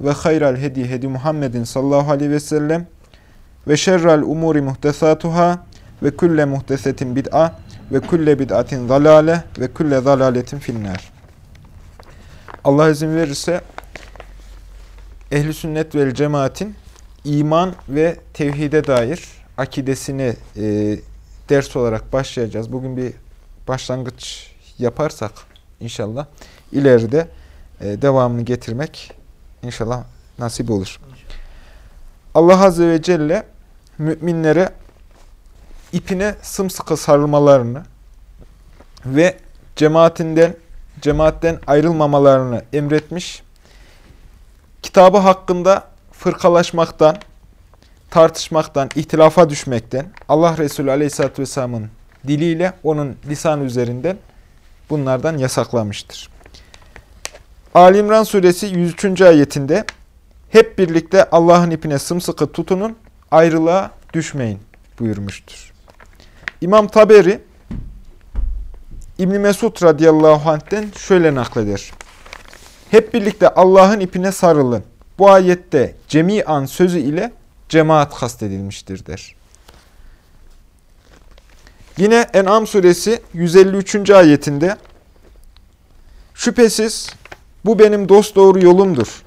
ve hayral hedi hedi Muhammedin sallallahu aleyhi ve sellem ve şerrel umuri muhtesatuhâ ve külle muhtesetin bid'a ve külle bid'atin zalale ve külle zalaletin finnâr. Allah izin verirse ehli sünnet vel cemaatin iman ve tevhide dair akidesini e, ders olarak başlayacağız. Bugün bir başlangıç yaparsak inşallah ileride e, devamını getirmek İnşallah nasip olur. Allah Azze ve Celle müminlere ipine sımsıkı sarılmalarını ve cemaatinden cemaatten ayrılmamalarını emretmiş. Kitabı hakkında fırkalaşmaktan, tartışmaktan, ihtilafa düşmekten Allah Resulü Aleyhisselatü Vesselam'ın diliyle onun lisan üzerinden bunlardan yasaklamıştır. Ali İmran suresi 103. ayetinde hep birlikte Allah'ın ipine sımsıkı tutunun, ayrılığa düşmeyin buyurmuştur. İmam Taberi İbn Mesud radıyallahu anh'ten şöyle nakleder. Hep birlikte Allah'ın ipine sarılın. Bu ayette cemi'an sözü ile cemaat kastedilmiştir der. Yine En'am suresi 153. ayetinde şüphesiz bu benim dost doğru yolumdur.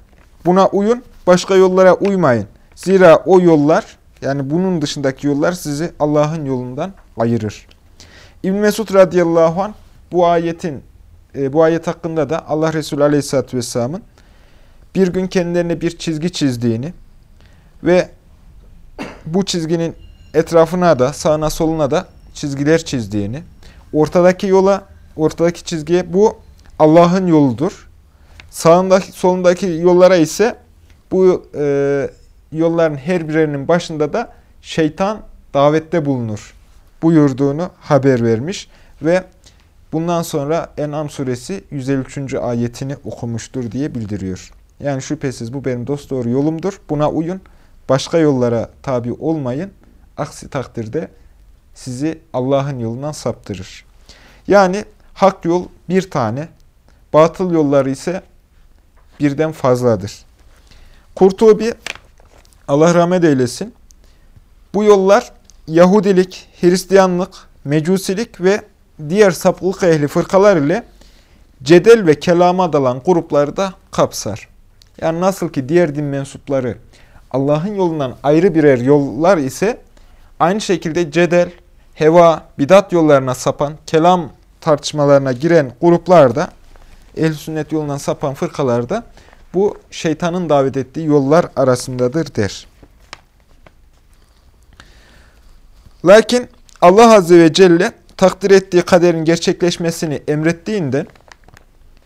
Buna uyun, başka yollara uymayın. Zira o yollar, yani bunun dışındaki yollar sizi Allah'ın yolundan ayırır. İbn Mesud radıyallahu anh bu ayetin e, bu ayet hakkında da Allah Resulü aleyhissalatü vesselamın bir gün kendilerine bir çizgi çizdiğini ve bu çizginin etrafına da sağına soluna da çizgiler çizdiğini, ortadaki yola, ortadaki çizgiye bu Allah'ın yoludur. Sağındaki, solundaki yollara ise bu e, yolların her birinin başında da şeytan davette bulunur buyurduğunu haber vermiş ve bundan sonra En'am suresi 153. ayetini okumuştur diye bildiriyor. Yani şüphesiz bu benim dost doğru yolumdur. Buna uyun. Başka yollara tabi olmayın. Aksi takdirde sizi Allah'ın yolundan saptırır. Yani hak yol bir tane, batıl yolları ise birden fazladır. Kurtubi, Allah rahmet eylesin, bu yollar Yahudilik, Hristiyanlık, Mecusilik ve diğer sapıklık ehli fırkalar ile cedel ve kelama dalan grupları da kapsar. Yani nasıl ki diğer din mensupları Allah'ın yolundan ayrı birer yollar ise aynı şekilde cedel, heva, bidat yollarına sapan, kelam tartışmalarına giren gruplar da ehl sünnet yolundan sapan fırkalar da bu şeytanın davet ettiği yollar arasındadır der. Lakin Allah Azze ve Celle takdir ettiği kaderin gerçekleşmesini emrettiğinde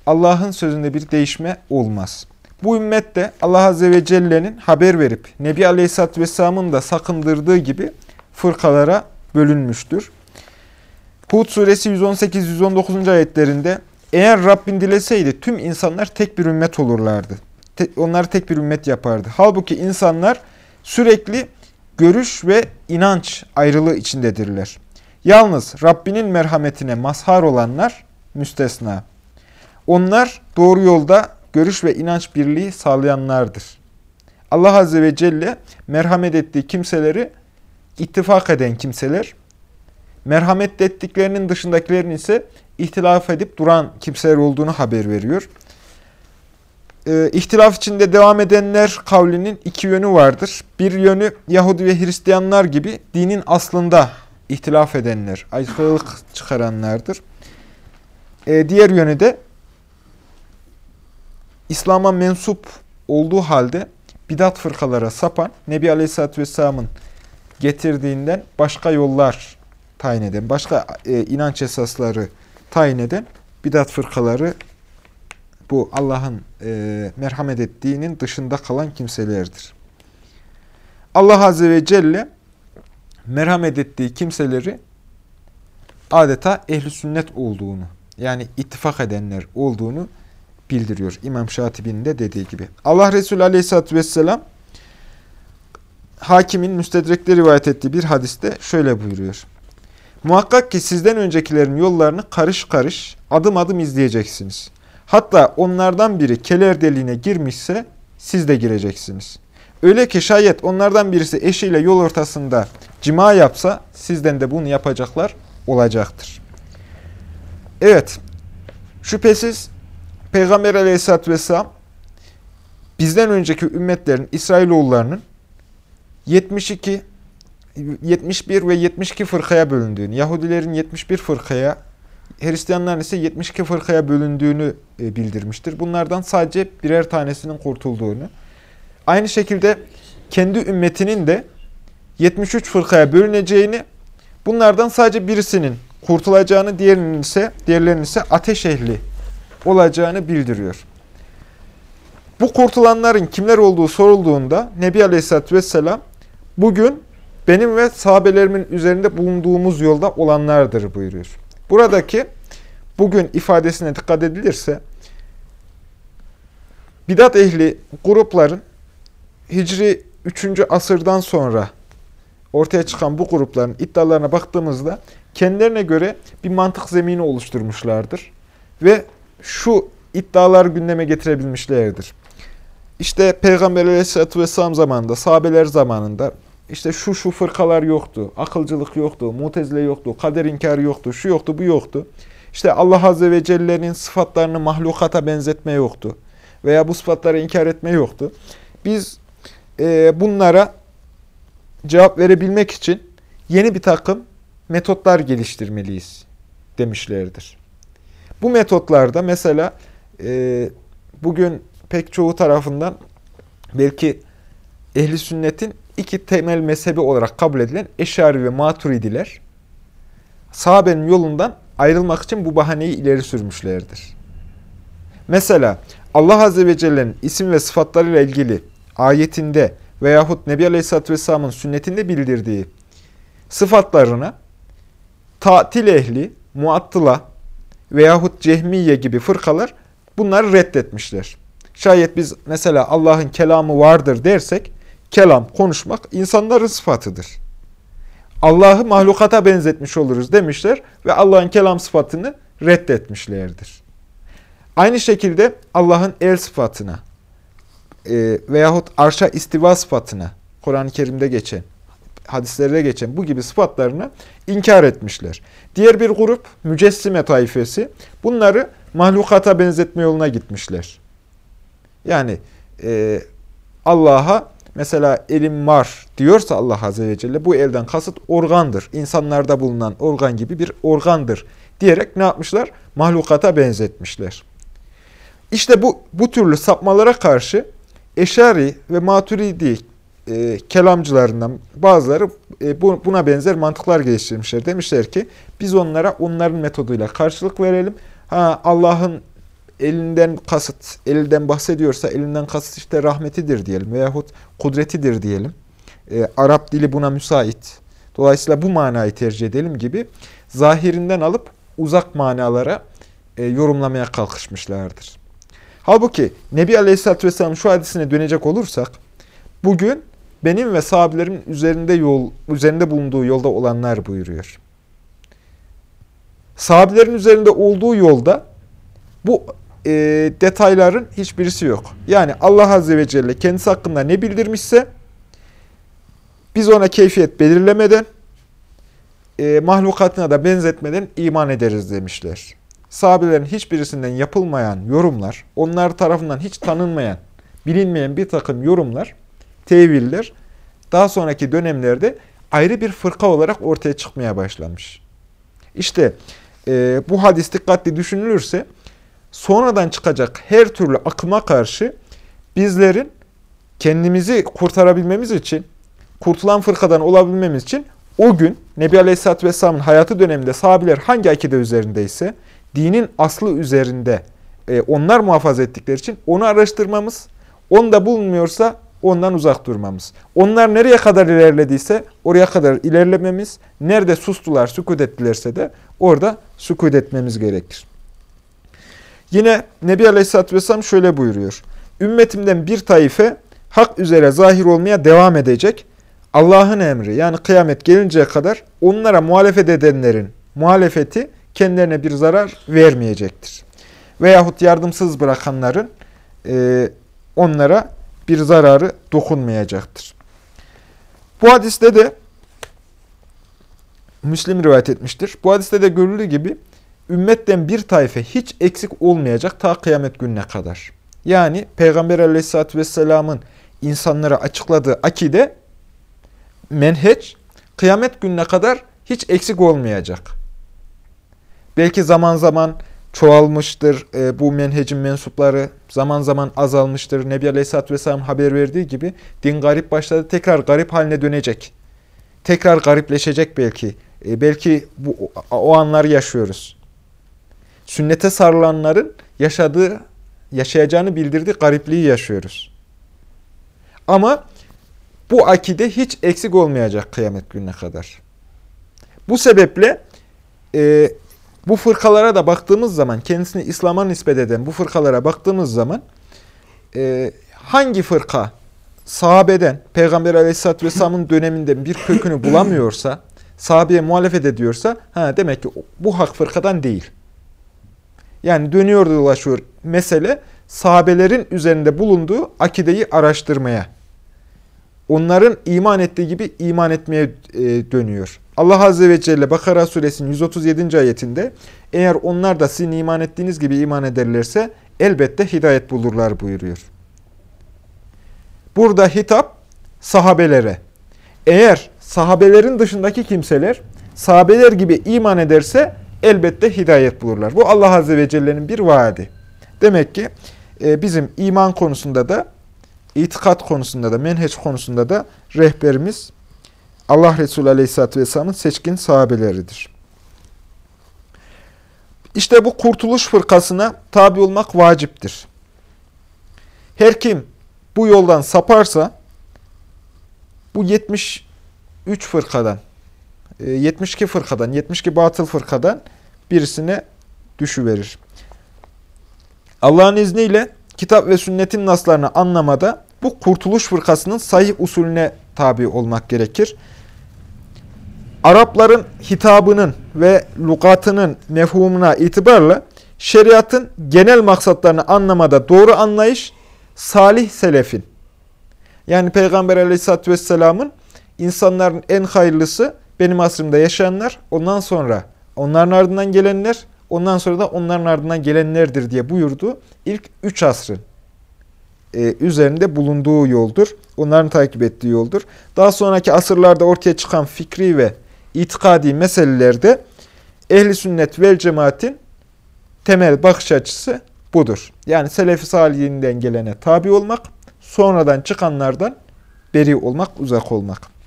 Allah'ın sözünde bir değişme olmaz. Bu ümmet de Allah Azze ve Celle'nin haber verip Nebi Aleyhisselatü Vesselam'ın da sakındırdığı gibi fırkalara bölünmüştür. Hud suresi 118-119. ayetlerinde eğer Rabbin dileseydi tüm insanlar tek bir ümmet olurlardı. Te onları tek bir ümmet yapardı. Halbuki insanlar sürekli görüş ve inanç ayrılığı içindedirler. Yalnız Rabbinin merhametine mazhar olanlar müstesna. Onlar doğru yolda görüş ve inanç birliği sağlayanlardır. Allah Azze ve Celle merhamet ettiği kimseleri ittifak eden kimseler, merhamet ettiklerinin dışındakilerin ise ihtilaf edip duran kimseler olduğunu haber veriyor. Ee, ihtilaf içinde devam edenler kavlinin iki yönü vardır. Bir yönü Yahudi ve Hristiyanlar gibi dinin aslında ihtilaf edenler, aykırılık çıkaranlardır. Ee, diğer yönü de İslam'a mensup olduğu halde bidat fırkalara sapan, Nebi Aleyhisselatü Vesselam'ın getirdiğinden başka yollar tayin eden, başka e, inanç esasları tayin eden bidat fırkaları bu Allah'ın e, merhamet ettiğinin dışında kalan kimselerdir. Allah Azze ve Celle merhamet ettiği kimseleri adeta ehli sünnet olduğunu, yani ittifak edenler olduğunu bildiriyor. İmam Şatibi'nin de dediği gibi. Allah Resulü Aleyhisselatü Vesselam hakimin müstedrekte rivayet ettiği bir hadiste şöyle buyuruyor. Muhakkak ki sizden öncekilerin yollarını karış karış, adım adım izleyeceksiniz. Hatta onlardan biri keler deliğine girmişse siz de gireceksiniz. Öyle ki şayet onlardan birisi eşiyle yol ortasında cima yapsa sizden de bunu yapacaklar olacaktır. Evet, şüphesiz Peygamber aleyhissalatü vesselam bizden önceki ümmetlerin, İsrailoğullarının 72, 71 ve 72 fırkaya bölündüğünü, Yahudilerin 71 fırkaya, Hristiyanların ise 72 fırkaya bölündüğünü e, bildirmiştir. Bunlardan sadece birer tanesinin kurtulduğunu. Aynı şekilde kendi ümmetinin de 73 fırkaya bölüneceğini, bunlardan sadece birisinin kurtulacağını, diğerinin ise diğerlerinin ise ateş ehli olacağını bildiriyor. Bu kurtulanların kimler olduğu sorulduğunda Nebi Aleyhisselatü Vesselam bugün benim ve sahabelerimin üzerinde bulunduğumuz yolda olanlardır buyuruyor. Buradaki bugün ifadesine dikkat edilirse bidat ehli grupların Hicri 3. asırdan sonra ortaya çıkan bu grupların iddialarına baktığımızda kendilerine göre bir mantık zemini oluşturmuşlardır. Ve şu iddialar gündeme getirebilmişlerdir. İşte Peygamber Aleyhisselatü Vesselam zamanında, sahabeler zamanında işte şu şu fırkalar yoktu, akılcılık yoktu, mutezile yoktu, kader inkarı yoktu, şu yoktu, bu yoktu. İşte Allah Azze ve Celle'nin sıfatlarını mahlukata benzetme yoktu. Veya bu sıfatları inkar etme yoktu. Biz e, bunlara cevap verebilmek için yeni bir takım metotlar geliştirmeliyiz demişlerdir. Bu metotlarda mesela e, bugün pek çoğu tarafından belki ehli sünnetin iki temel mezhebi olarak kabul edilen Eşari ve Maturidiler sahabenin yolundan ayrılmak için bu bahaneyi ileri sürmüşlerdir. Mesela Allah Azze ve Celle'nin isim ve sıfatlarıyla ilgili ayetinde veyahut Nebi Aleyhisselatü Vesselam'ın sünnetinde bildirdiği sıfatlarına tatil ehli, muattıla veyahut cehmiye gibi fırkalar bunları reddetmişler. Şayet biz mesela Allah'ın kelamı vardır dersek, kelam, konuşmak insanların sıfatıdır. Allah'ı mahlukata benzetmiş oluruz demişler ve Allah'ın kelam sıfatını reddetmişlerdir. Aynı şekilde Allah'ın el sıfatına e, veyahut arşa istiva sıfatına, Kur'an-ı Kerim'de geçen, hadislerde geçen bu gibi sıfatlarını inkar etmişler. Diğer bir grup mücessime taifesi bunları mahlukata benzetme yoluna gitmişler. Yani e, Allah'a mesela elim var diyorsa Allah Azze ve Celle bu elden kasıt organdır. İnsanlarda bulunan organ gibi bir organdır diyerek ne yapmışlar? Mahlukata benzetmişler. İşte bu, bu türlü sapmalara karşı Eşari ve Maturidi e, kelamcılarından bazıları e, bu, buna benzer mantıklar geliştirmişler. Demişler ki biz onlara onların metoduyla karşılık verelim. Allah'ın elinden kasıt, elinden bahsediyorsa elinden kasıt işte rahmetidir diyelim veyahut kudretidir diyelim. E, Arap dili buna müsait. Dolayısıyla bu manayı tercih edelim gibi zahirinden alıp uzak manalara e, yorumlamaya kalkışmışlardır. Halbuki Nebi Aleyhisselatü Vesselam şu hadisine dönecek olursak, bugün benim ve sahabelerimin üzerinde yol üzerinde bulunduğu yolda olanlar buyuruyor. Sahabelerin üzerinde olduğu yolda bu e, detayların hiçbirisi yok. Yani Allah Azze ve Celle kendisi hakkında ne bildirmişse biz ona keyfiyet belirlemeden e, mahlukatına da benzetmeden iman ederiz demişler. Sahabelerin hiçbirisinden yapılmayan yorumlar, onlar tarafından hiç tanınmayan, bilinmeyen bir takım yorumlar teviller daha sonraki dönemlerde ayrı bir fırka olarak ortaya çıkmaya başlamış. İşte e, bu hadis dikkatli düşünülürse sonradan çıkacak her türlü akıma karşı bizlerin kendimizi kurtarabilmemiz için, kurtulan fırkadan olabilmemiz için o gün Nebi Aleyhisselatü Vesselam'ın hayatı döneminde sahabiler hangi akide üzerindeyse, dinin aslı üzerinde e, onlar muhafaza ettikleri için onu araştırmamız, onda bulunmuyorsa ondan uzak durmamız. Onlar nereye kadar ilerlediyse oraya kadar ilerlememiz, nerede sustular, sükut ettilerse de orada sükut etmemiz gerekir. Yine Nebi Aleyhisselatü Vesselam şöyle buyuruyor. Ümmetimden bir taife hak üzere zahir olmaya devam edecek. Allah'ın emri yani kıyamet gelinceye kadar onlara muhalefet edenlerin muhalefeti kendilerine bir zarar vermeyecektir. Veyahut yardımsız bırakanların e, onlara bir zararı dokunmayacaktır. Bu hadiste de Müslim rivayet etmiştir. Bu hadiste de görüldüğü gibi ümmetten bir tayfe hiç eksik olmayacak ta kıyamet gününe kadar. Yani Peygamber aleyhissalatü vesselamın insanlara açıkladığı akide, menheç, kıyamet gününe kadar hiç eksik olmayacak. Belki zaman zaman çoğalmıştır e, bu menhecin mensupları, zaman zaman azalmıştır. Nebi Aleyhisselatü Vesselam haber verdiği gibi din garip başladı, tekrar garip haline dönecek. Tekrar garipleşecek belki. E, belki bu, o anları yaşıyoruz. Sünnete sarılanların yaşadığı, yaşayacağını bildirdiği garipliği yaşıyoruz. Ama bu akide hiç eksik olmayacak kıyamet gününe kadar. Bu sebeple e, bu fırkalara da baktığımız zaman, kendisini İslam'a nispet eden bu fırkalara baktığımız zaman e, hangi fırka sahabeden, Peygamber Aleyhisselatü Vesselam'ın döneminden bir kökünü bulamıyorsa, sahabeye muhalefet ediyorsa, ha, demek ki bu hak fırkadan değil. Yani dönüyor dolaşıyor mesele, sahabelerin üzerinde bulunduğu akideyi araştırmaya, onların iman ettiği gibi iman etmeye e, dönüyor. Allah Azze ve Celle Bakara suresinin 137. ayetinde eğer onlar da sizin iman ettiğiniz gibi iman ederlerse elbette hidayet bulurlar buyuruyor. Burada hitap sahabelere. Eğer sahabelerin dışındaki kimseler sahabeler gibi iman ederse elbette hidayet bulurlar. Bu Allah Azze ve Celle'nin bir vaadi. Demek ki e, bizim iman konusunda da, itikat konusunda da, menheç konusunda da rehberimiz Allah Resulü Aleyhisselatü Vesselam'ın seçkin sahabeleridir. İşte bu kurtuluş fırkasına tabi olmak vaciptir. Her kim bu yoldan saparsa, bu 73 fırkadan, 72 e, fırkadan, 72 batıl fırkadan birisine düşüverir. Allah'ın izniyle kitap ve sünnetin naslarını anlamada bu kurtuluş fırkasının sahih usulüne tabi olmak gerekir. Arapların hitabının ve lukatının mefhumuna itibarla şeriatın genel maksatlarını anlamada doğru anlayış salih selefin yani Peygamber aleyhissalatü vesselamın insanların en hayırlısı benim asrımda yaşayanlar ondan sonra onların ardından gelenler ondan sonra da onların ardından gelenlerdir diye buyurdu. İlk üç asrın e, üzerinde bulunduğu yoldur. Onların takip ettiği yoldur. Daha sonraki asırlarda ortaya çıkan fikri ve itikadi meselelerde ehli sünnet vel cemaatin temel bakış açısı budur. Yani selefi salihinden gelene tabi olmak, sonradan çıkanlardan beri olmak, uzak olmak.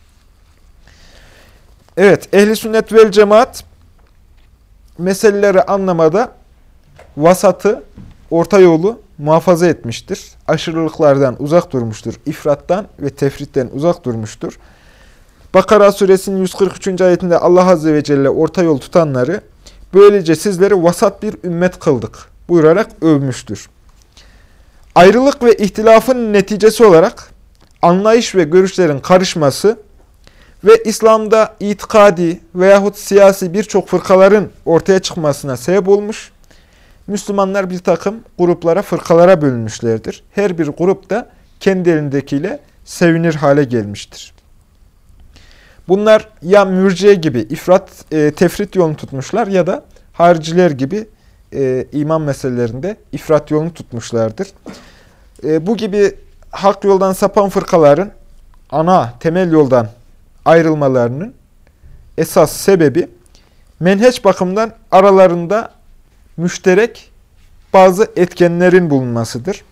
Evet, ehli sünnet vel cemaat meseleleri anlamada vasatı, orta yolu muhafaza etmiştir. Aşırılıklardan uzak durmuştur. ifrattan ve tefritten uzak durmuştur. Bakara suresinin 143. ayetinde Allah Azze ve Celle orta yol tutanları böylece sizleri vasat bir ümmet kıldık buyurarak övmüştür. Ayrılık ve ihtilafın neticesi olarak anlayış ve görüşlerin karışması ve İslam'da itikadi veyahut siyasi birçok fırkaların ortaya çıkmasına sebep olmuş. Müslümanlar bir takım gruplara, fırkalara bölünmüşlerdir. Her bir grup da kendi elindekiyle sevinir hale gelmiştir. Bunlar ya mürciye gibi ifrat, e, tefrit yolunu tutmuşlar ya da hariciler gibi e, iman meselelerinde ifrat yolunu tutmuşlardır. E, bu gibi hak yoldan sapan fırkaların ana, temel yoldan ayrılmalarının esas sebebi menheç bakımından aralarında müşterek bazı etkenlerin bulunmasıdır.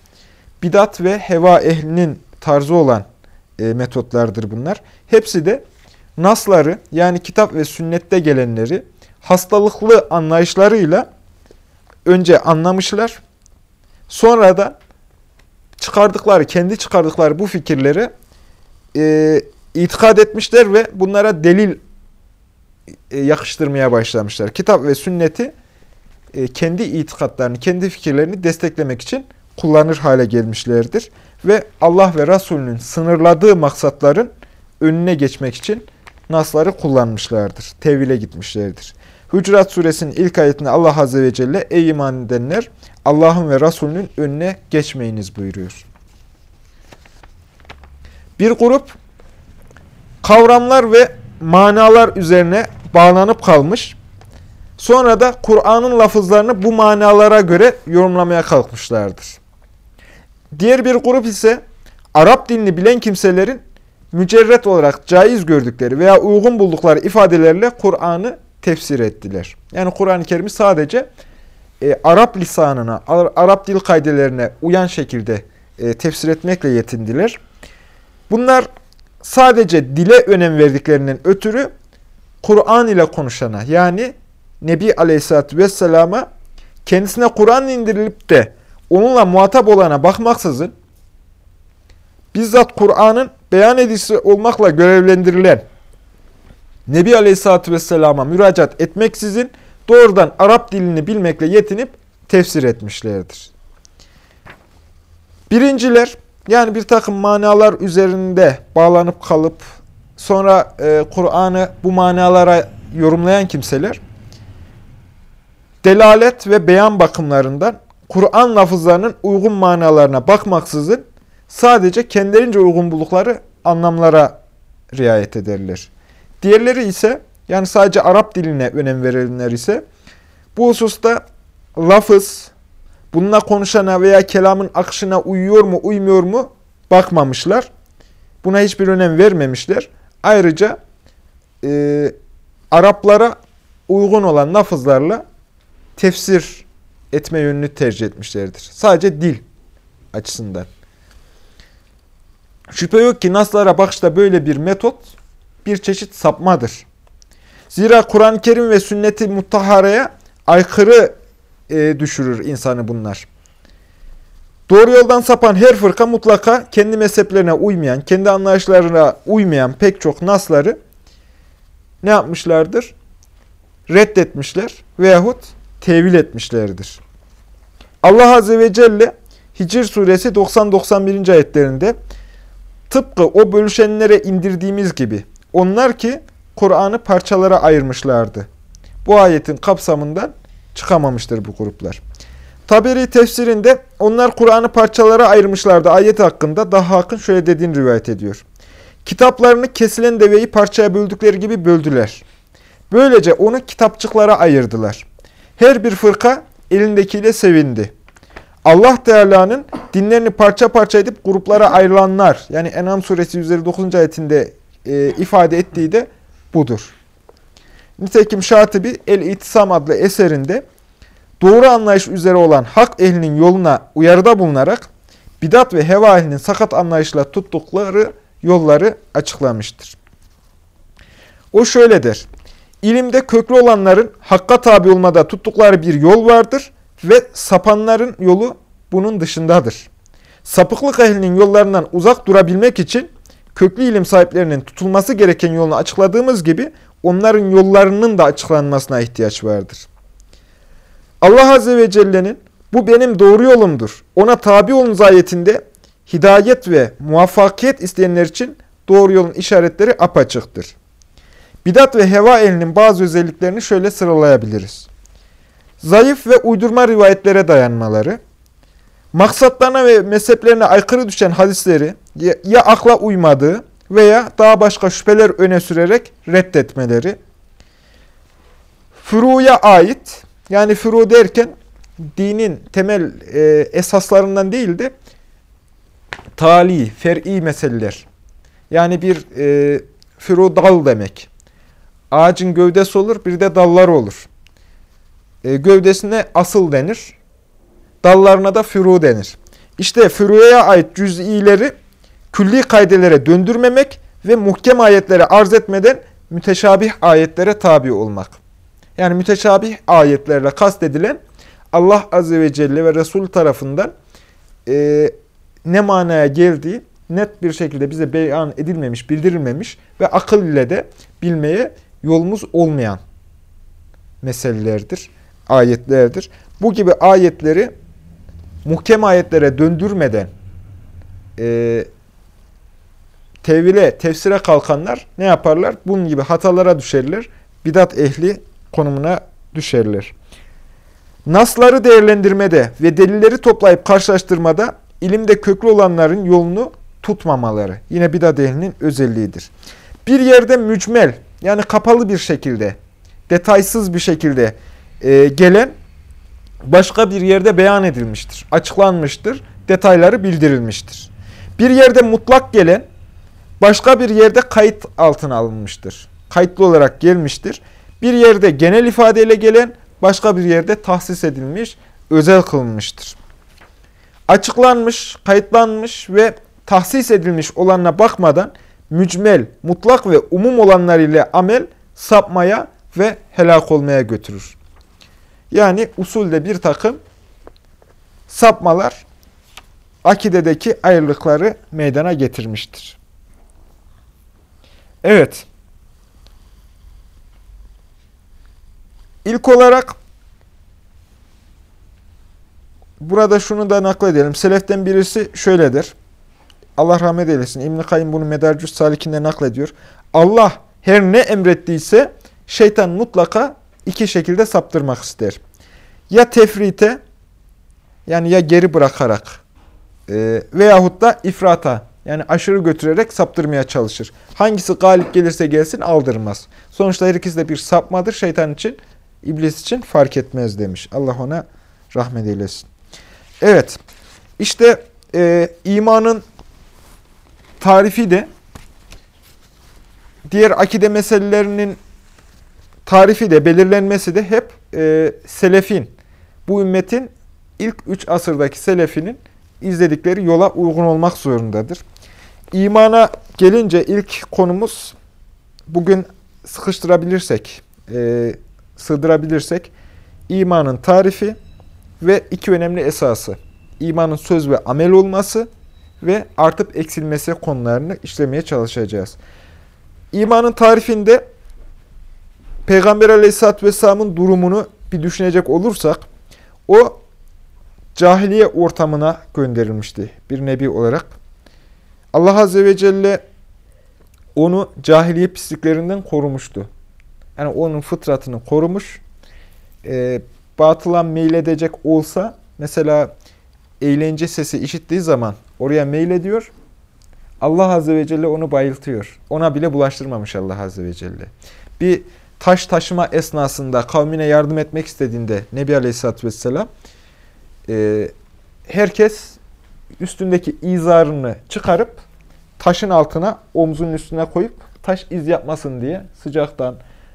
Bidat ve heva ehlinin tarzı olan e, metotlardır bunlar. Hepsi de nasları yani kitap ve sünnette gelenleri hastalıklı anlayışlarıyla önce anlamışlar. Sonra da çıkardıkları, kendi çıkardıkları bu fikirleri e, itikad etmişler ve bunlara delil e, yakıştırmaya başlamışlar. Kitap ve sünneti e, kendi itikatlarını, kendi fikirlerini desteklemek için kullanır hale gelmişlerdir. Ve Allah ve Resulünün sınırladığı maksatların önüne geçmek için nasları kullanmışlardır. Tevhile gitmişlerdir. Hücurat suresinin ilk ayetinde Allah Azze ve Celle Ey iman edenler Allah'ın ve Resulünün önüne geçmeyiniz buyuruyor. Bir grup kavramlar ve manalar üzerine bağlanıp kalmış. Sonra da Kur'an'ın lafızlarını bu manalara göre yorumlamaya kalkmışlardır. Diğer bir grup ise Arap dilini bilen kimselerin mücerret olarak caiz gördükleri veya uygun buldukları ifadelerle Kur'an'ı tefsir ettiler. Yani Kur'an-ı Kerim'i sadece e, Arap lisanına, Arap dil kaydelerine uyan şekilde e, tefsir etmekle yetindiler. Bunlar sadece dile önem verdiklerinden ötürü Kur'an ile konuşana yani Nebi Aleyhisselatü Vesselam'a kendisine Kur'an indirilip de onunla muhatap olana bakmaksızın bizzat Kur'an'ın beyan edicisi olmakla görevlendirilen Nebi Aleyhisselatü Vesselam'a müracaat etmeksizin doğrudan Arap dilini bilmekle yetinip tefsir etmişlerdir. Birinciler yani bir takım manalar üzerinde bağlanıp kalıp sonra e, Kur'an'ı bu manalara yorumlayan kimseler delalet ve beyan bakımlarından Kur'an lafızlarının uygun manalarına bakmaksızın sadece kendilerince uygun buldukları anlamlara riayet ederler. Diğerleri ise yani sadece Arap diline önem verenler ise bu hususta lafız, bununla konuşana veya kelamın akışına uyuyor mu uymuyor mu bakmamışlar. Buna hiçbir önem vermemişler. Ayrıca e, Araplara uygun olan lafızlarla tefsir etme yönünü tercih etmişlerdir. Sadece dil açısından. Şüphe yok ki naslara bakışta böyle bir metot bir çeşit sapmadır. Zira Kur'an-ı Kerim ve sünneti muttaharaya aykırı e, düşürür insanı bunlar. Doğru yoldan sapan her fırka mutlaka kendi mezheplerine uymayan, kendi anlayışlarına uymayan pek çok nasları ne yapmışlardır? Reddetmişler veyahut tevil etmişlerdir. Allah Azze ve Celle Hicr suresi 90-91. ayetlerinde tıpkı o bölüşenlere indirdiğimiz gibi onlar ki Kur'an'ı parçalara ayırmışlardı. Bu ayetin kapsamından çıkamamıştır bu gruplar. Taberi tefsirinde onlar Kur'an'ı parçalara ayırmışlardı ayet hakkında daha hakın şöyle dediğini rivayet ediyor. Kitaplarını kesilen deveyi parçaya böldükleri gibi böldüler. Böylece onu kitapçıklara ayırdılar. Her bir fırka elindekiyle sevindi. Allah Teala'nın dinlerini parça parça edip gruplara ayrılanlar, yani Enam suresi 159. ayetinde e, ifade ettiği de budur. Nitekim Şatibi El-İtisam adlı eserinde doğru anlayış üzere olan hak ehlinin yoluna uyarıda bulunarak bidat ve heva ehlinin sakat anlayışla tuttukları yolları açıklamıştır. O şöyle der. İlimde köklü olanların hakka tabi olmada tuttukları bir yol vardır ve sapanların yolu bunun dışındadır. Sapıklık ehlinin yollarından uzak durabilmek için köklü ilim sahiplerinin tutulması gereken yolunu açıkladığımız gibi onların yollarının da açıklanmasına ihtiyaç vardır. Allah Azze ve Celle'nin bu benim doğru yolumdur, ona tabi olunuz ayetinde hidayet ve muvaffakiyet isteyenler için doğru yolun işaretleri apaçıktır. Bidat ve heva ehlinin bazı özelliklerini şöyle sıralayabiliriz. Zayıf ve uydurma rivayetlere dayanmaları, maksatlarına ve mezheplerine aykırı düşen hadisleri ya akla uymadığı veya daha başka şüpheler öne sürerek reddetmeleri, furuya ait, yani furu derken dinin temel e, esaslarından değil de tali, fer'i meseleler. Yani bir e, furu dal demek. Ağacın gövdesi olur, bir de dalları olur. E, gövdesine asıl denir. Dallarına da furu denir. İşte furuya ait cüz'ileri külli kaydelere döndürmemek ve muhkem ayetlere arz etmeden müteşabih ayetlere tabi olmak. Yani müteşabih ayetlerle kastedilen Allah Azze ve Celle ve Resul tarafından e, ne manaya geldiği net bir şekilde bize beyan edilmemiş, bildirilmemiş ve akıl ile de bilmeye yolumuz olmayan meselelerdir, ayetlerdir. Bu gibi ayetleri muhkem ayetlere döndürmeden e, tevile, tefsire kalkanlar ne yaparlar? Bunun gibi hatalara düşerler. Bidat ehli konumuna düşerler. Nasları değerlendirmede ve delilleri toplayıp karşılaştırmada ilimde köklü olanların yolunu tutmamaları. Yine bidat ehlinin özelliğidir. Bir yerde mücmel yani kapalı bir şekilde, detaysız bir şekilde e, gelen başka bir yerde beyan edilmiştir, açıklanmıştır, detayları bildirilmiştir. Bir yerde mutlak gelen başka bir yerde kayıt altına alınmıştır. Kayıtlı olarak gelmiştir. Bir yerde genel ifadeyle gelen başka bir yerde tahsis edilmiş, özel kılınmıştır. Açıklanmış, kayıtlanmış ve tahsis edilmiş olanına bakmadan mücmel, mutlak ve umum olanlar ile amel sapmaya ve helak olmaya götürür. Yani usulde bir takım sapmalar akidedeki ayrılıkları meydana getirmiştir. Evet. İlk olarak burada şunu da nakledelim. Seleften birisi şöyledir. Allah rahmet eylesin. İbn-i bunu Medarcus Salik'inde naklediyor. Allah her ne emrettiyse şeytan mutlaka iki şekilde saptırmak ister. Ya tefrite yani ya geri bırakarak e, veyahut da ifrata yani aşırı götürerek saptırmaya çalışır. Hangisi galip gelirse gelsin aldırmaz. Sonuçta her ikisi de bir sapmadır. Şeytan için, iblis için fark etmez demiş. Allah ona rahmet eylesin. Evet, işte e, imanın tarifi de diğer akide meselelerinin tarifi de belirlenmesi de hep e, selefin, bu ümmetin ilk üç asırdaki selefinin izledikleri yola uygun olmak zorundadır. İmana gelince ilk konumuz bugün sıkıştırabilirsek, e, sığdırabilirsek imanın tarifi ve iki önemli esası. İmanın söz ve amel olması ve artıp eksilmesi konularını işlemeye çalışacağız. İmanın tarifinde Peygamber Aleyhisselatü Vesselam'ın durumunu bir düşünecek olursak, o cahiliye ortamına gönderilmişti bir nebi olarak. Allah Azze ve Celle onu cahiliye pisliklerinden korumuştu. Yani onun fıtratını korumuş. E, batıla meyledecek olsa, mesela eğlence sesi işittiği zaman oraya meylediyor. Allah Azze ve Celle onu bayıltıyor. Ona bile bulaştırmamış Allah Azze ve Celle. Bir taş taşıma esnasında kavmine yardım etmek istediğinde Nebi Aleyhisselatü Vesselam e, herkes üstündeki izarını çıkarıp taşın altına omzunun üstüne koyup taş iz yapmasın diye sıcaktan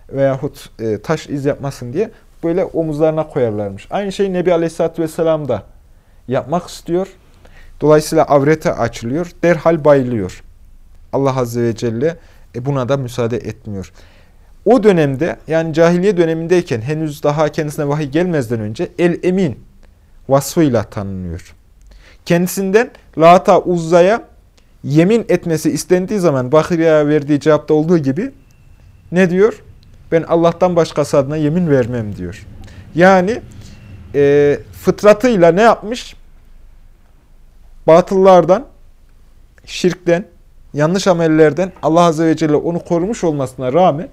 veyahut e, taş iz yapmasın diye böyle omuzlarına koyarlarmış. Aynı şey Nebi Aleyhisselatü Vesselam da yapmak istiyor. Dolayısıyla avrete açılıyor. Derhal bayılıyor. Allah Azze ve Celle e, buna da müsaade etmiyor. O dönemde yani cahiliye dönemindeyken henüz daha kendisine vahiy gelmezden önce el-emin vasfıyla tanınıyor. Kendisinden Lata Uzza'ya yemin etmesi istendiği zaman Bakır'a verdiği cevapta olduğu gibi ne diyor? Ben Allah'tan başkası adına yemin vermem diyor. Yani e, fıtratıyla ne yapmış? Batıllardan, şirkten, yanlış amellerden Allah Azze ve Celle onu korumuş olmasına rağmen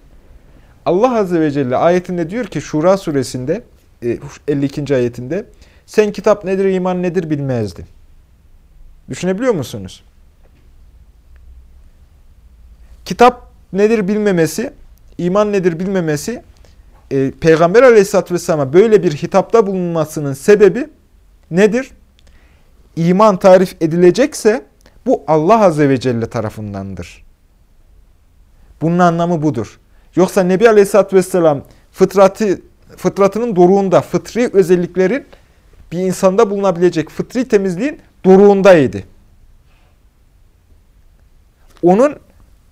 Allah Azze ve Celle ayetinde diyor ki Şura suresinde 52. E, ayetinde sen kitap nedir, iman nedir bilmezdin. Düşünebiliyor musunuz? Kitap nedir bilmemesi, iman nedir bilmemesi, e, Peygamber aleyhisselatü vesselam'a böyle bir hitapta bulunmasının sebebi nedir? İman tarif edilecekse bu Allah azze ve celle tarafındandır. Bunun anlamı budur. Yoksa Nebi aleyhisselatü vesselam fıtratı, fıtratının doruğunda, fıtri özelliklerin bir insanda bulunabilecek fıtri temizliğin doruğundaydı. Onun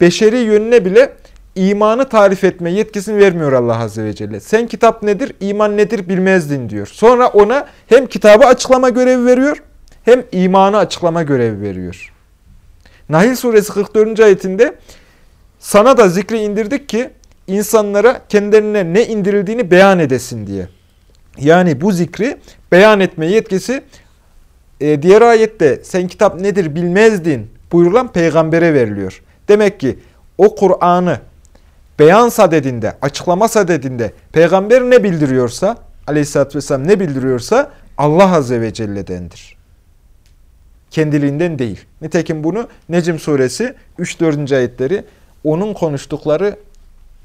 beşeri yönüne bile imanı tarif etme yetkisini vermiyor Allah Azze ve Celle. Sen kitap nedir, iman nedir bilmezdin diyor. Sonra ona hem kitabı açıklama görevi veriyor, hem imanı açıklama görevi veriyor. Nahil suresi 44. ayetinde sana da zikri indirdik ki insanlara kendilerine ne indirildiğini beyan edesin diye. Yani bu zikri beyan etme yetkisi e, diğer ayette sen kitap nedir bilmezdin buyurulan peygambere veriliyor. Demek ki o Kur'an'ı beyan sadedinde, açıklama sadedinde peygamber ne bildiriyorsa, aleyhissalatü vesselam ne bildiriyorsa Allah Azze ve Celle'dendir. Kendiliğinden değil. Nitekim bunu Necim suresi 3-4. ayetleri onun konuştukları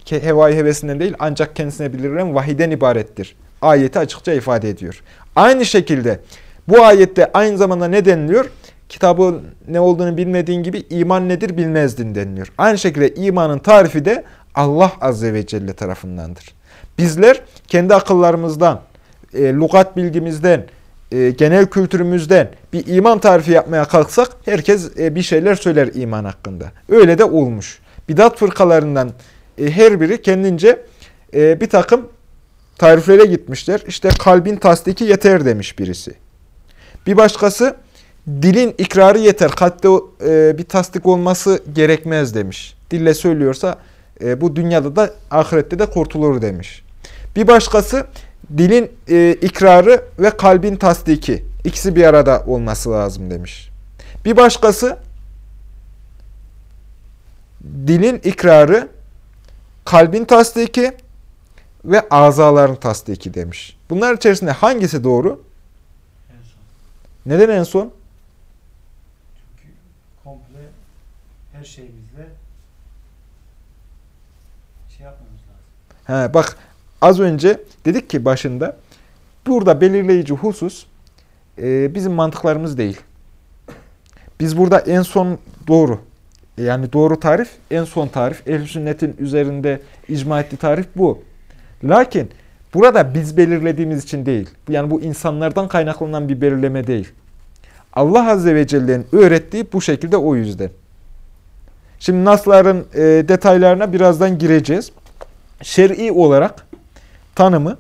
hevai hevesinden değil ancak kendisine bildirilen vahiden ibarettir. Ayeti açıkça ifade ediyor. Aynı şekilde bu ayette aynı zamanda ne deniliyor? Kitabın ne olduğunu bilmediğin gibi iman nedir bilmezdin deniliyor. Aynı şekilde imanın tarifi de Allah Azze ve Celle tarafındandır. Bizler kendi akıllarımızdan, e, lugat bilgimizden, e, genel kültürümüzden bir iman tarifi yapmaya kalksak herkes e, bir şeyler söyler iman hakkında. Öyle de olmuş. Bidat fırkalarından e, her biri kendince e, bir takım tariflere gitmişler. İşte kalbin tasdiki yeter demiş birisi. Bir başkası dilin ikrarı yeter, kalpte e, bir tasdik olması gerekmez demiş. Dille söylüyorsa e, bu dünyada da ahirette de kurtulur demiş. Bir başkası dilin e, ikrarı ve kalbin tasdiki ikisi bir arada olması lazım demiş. Bir başkası dilin ikrarı, kalbin tasdiki ve azaların tasdiki demiş. Bunlar içerisinde hangisi doğru? En son. Neden en son? Çünkü komple her şeyimizle şey yapmamız lazım. He, bak az önce dedik ki başında burada belirleyici husus e, bizim mantıklarımız değil. Biz burada en son doğru yani doğru tarif en son tarif. Ehl-i sünnetin üzerinde icma ettiği tarif bu. Lakin burada biz belirlediğimiz için değil. Yani bu insanlardan kaynaklanan bir belirleme değil. Allah Azze ve Celle'nin öğrettiği bu şekilde o yüzden. Şimdi nasların e, detaylarına birazdan gireceğiz. Şer'i olarak tanımı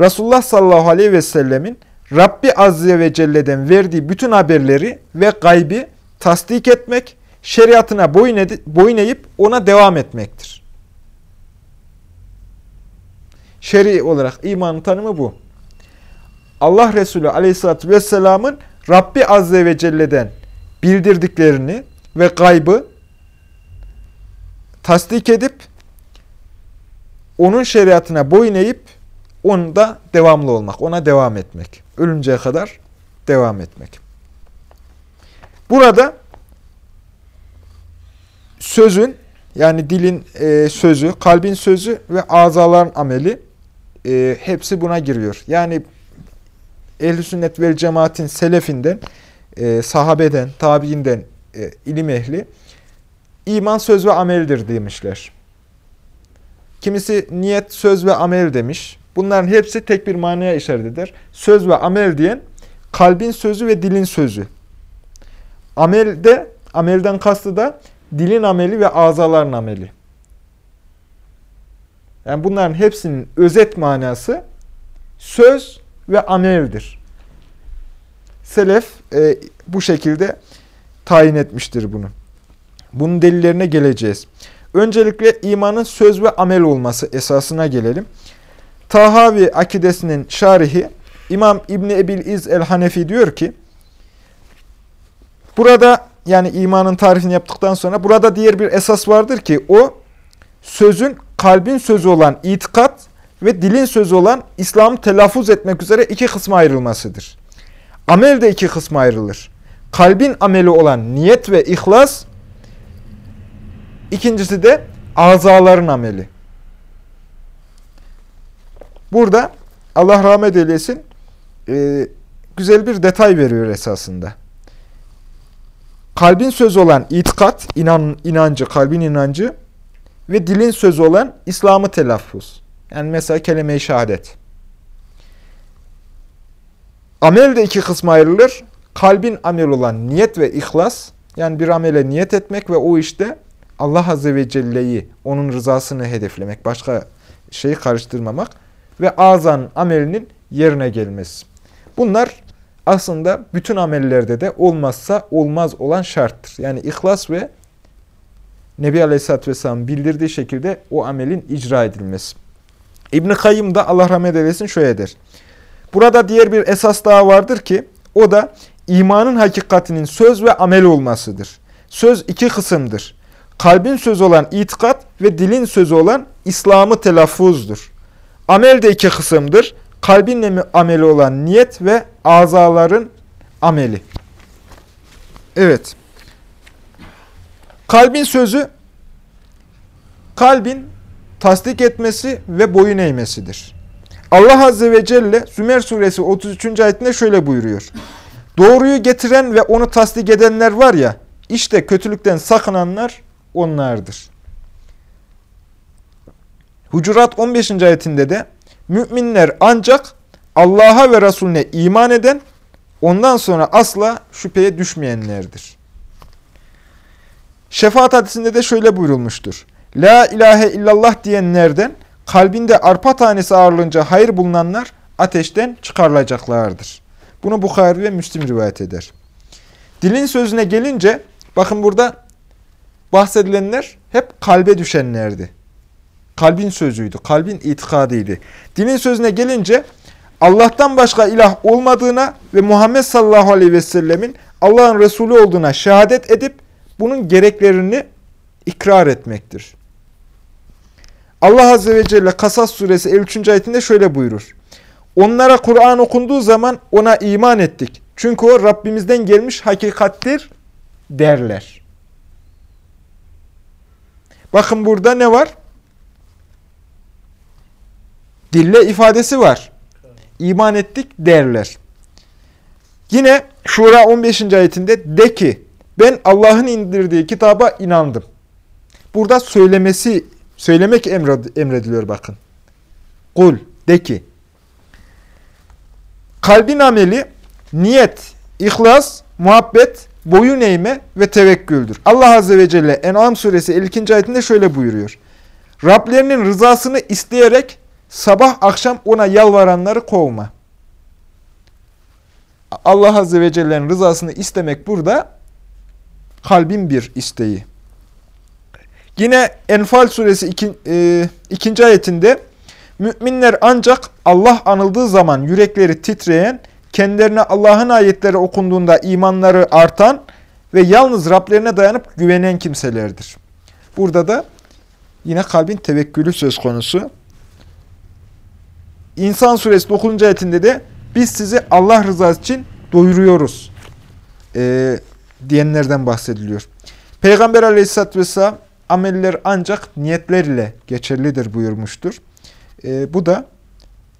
Resulullah sallallahu aleyhi ve sellemin Rabbi Azze ve Celle'den verdiği bütün haberleri ve gaybi tasdik etmek, şeriatına boyun, boyun eğip ona devam etmektir. Şer'i olarak imanın tanımı bu. Allah Resulü aleyhissalatü vesselamın Rabbi Azze ve Celle'den bildirdiklerini ve gaybı tasdik edip onun şeriatına boyun eğip onda devamlı olmak, ona devam etmek. Ölünceye kadar devam etmek. Burada sözün yani dilin e, sözü, kalbin sözü ve azaların ameli e, hepsi buna giriyor. Yani ehl sünnet vel cemaatin selefinden, e, sahabeden, tabiinden e, ilim ehli iman söz ve ameldir demişler. Kimisi niyet, söz ve amel demiş. Bunların hepsi tek bir manaya işaret eder. Söz ve amel diyen kalbin sözü ve dilin sözü. Amelde, amelden kastı da dilin ameli ve azaların ameli. Yani bunların hepsinin özet manası söz ve ameldir. Selef e, bu şekilde tayin etmiştir bunu. Bunun delillerine geleceğiz. Öncelikle imanın söz ve amel olması esasına gelelim. Tahavi akidesinin şarihi İmam İbni Ebil İz el-Hanefi diyor ki, burada yani imanın tarifini yaptıktan sonra burada diğer bir esas vardır ki o sözün kalbin sözü olan itikat ve dilin sözü olan İslam'ı telaffuz etmek üzere iki kısma ayrılmasıdır. Amel de iki kısma ayrılır. Kalbin ameli olan niyet ve ihlas, ikincisi de azaların ameli. Burada Allah rahmet eylesin e, güzel bir detay veriyor esasında. Kalbin sözü olan itikat, inan, inancı, kalbin inancı ve dilin sözü olan İslam'ı telaffuz. Yani mesela kelime-i şehadet. Amel de iki kısma ayrılır. Kalbin amel olan niyet ve ihlas, yani bir amele niyet etmek ve o işte Allah Azze ve Celle'yi, onun rızasını hedeflemek, başka şeyi karıştırmamak ve azan amelinin yerine gelmesi. Bunlar aslında bütün amellerde de olmazsa olmaz olan şarttır. Yani ihlas ve Nebi Aleyhisselatü Vesselam bildirdiği şekilde o amelin icra edilmesi. İbn-i Kayyım da Allah rahmet eylesin şöyle der. Burada diğer bir esas daha vardır ki o da imanın hakikatinin söz ve amel olmasıdır. Söz iki kısımdır. Kalbin sözü olan itikat ve dilin sözü olan İslam'ı telaffuzdur. Amel de iki kısımdır. Kalbin ameli olan niyet ve azaların ameli. Evet. Kalbin sözü, kalbin tasdik etmesi ve boyun eğmesidir. Allah Azze ve Celle Sümer suresi 33. ayetinde şöyle buyuruyor. Doğruyu getiren ve onu tasdik edenler var ya, işte kötülükten sakınanlar onlardır. Hucurat 15. ayetinde de müminler ancak Allah'a ve Resulüne iman eden, ondan sonra asla şüpheye düşmeyenlerdir. Şefaat hadisinde de şöyle buyurulmuştur. La ilahe illallah diyenlerden kalbinde arpa tanesi ağırlığınca hayır bulunanlar ateşten çıkarılacaklardır. Bunu Bukhari ve Müslim rivayet eder. Dilin sözüne gelince bakın burada bahsedilenler hep kalbe düşenlerdi. Kalbin sözüydü, kalbin itikadıydı. Dilin sözüne gelince Allah'tan başka ilah olmadığına ve Muhammed sallallahu aleyhi ve sellemin Allah'ın Resulü olduğuna şehadet edip bunun gereklerini ikrar etmektir. Allah Azze ve Celle Kasas suresi 53. ayetinde şöyle buyurur. Onlara Kur'an okunduğu zaman ona iman ettik. Çünkü o Rabbimizden gelmiş hakikattir derler. Bakın burada ne var? Dille ifadesi var. İman ettik derler. Yine Şura 15. ayetinde de ki ben Allah'ın indirdiği kitaba inandım. Burada söylemesi, söylemek emrediliyor bakın. Kul, de ki. Kalbin ameli, niyet, ihlas, muhabbet, boyun eğme ve tevekküldür. Allah Azze ve Celle En'am suresi 52. ayetinde şöyle buyuruyor. Rablerinin rızasını isteyerek sabah akşam ona yalvaranları kovma. Allah Azze ve Celle'nin rızasını istemek burada kalbin bir isteği. Yine Enfal suresi 2. E, ikinci ayetinde müminler ancak Allah anıldığı zaman yürekleri titreyen, kendilerine Allah'ın ayetleri okunduğunda imanları artan ve yalnız Rablerine dayanıp güvenen kimselerdir. Burada da yine kalbin tevekkülü söz konusu. İnsan suresi 9. ayetinde de biz sizi Allah rızası için doyuruyoruz e, diyenlerden bahsediliyor. Peygamber aleyhisselatü vesselam ameller ancak niyetler ile geçerlidir buyurmuştur. E, bu da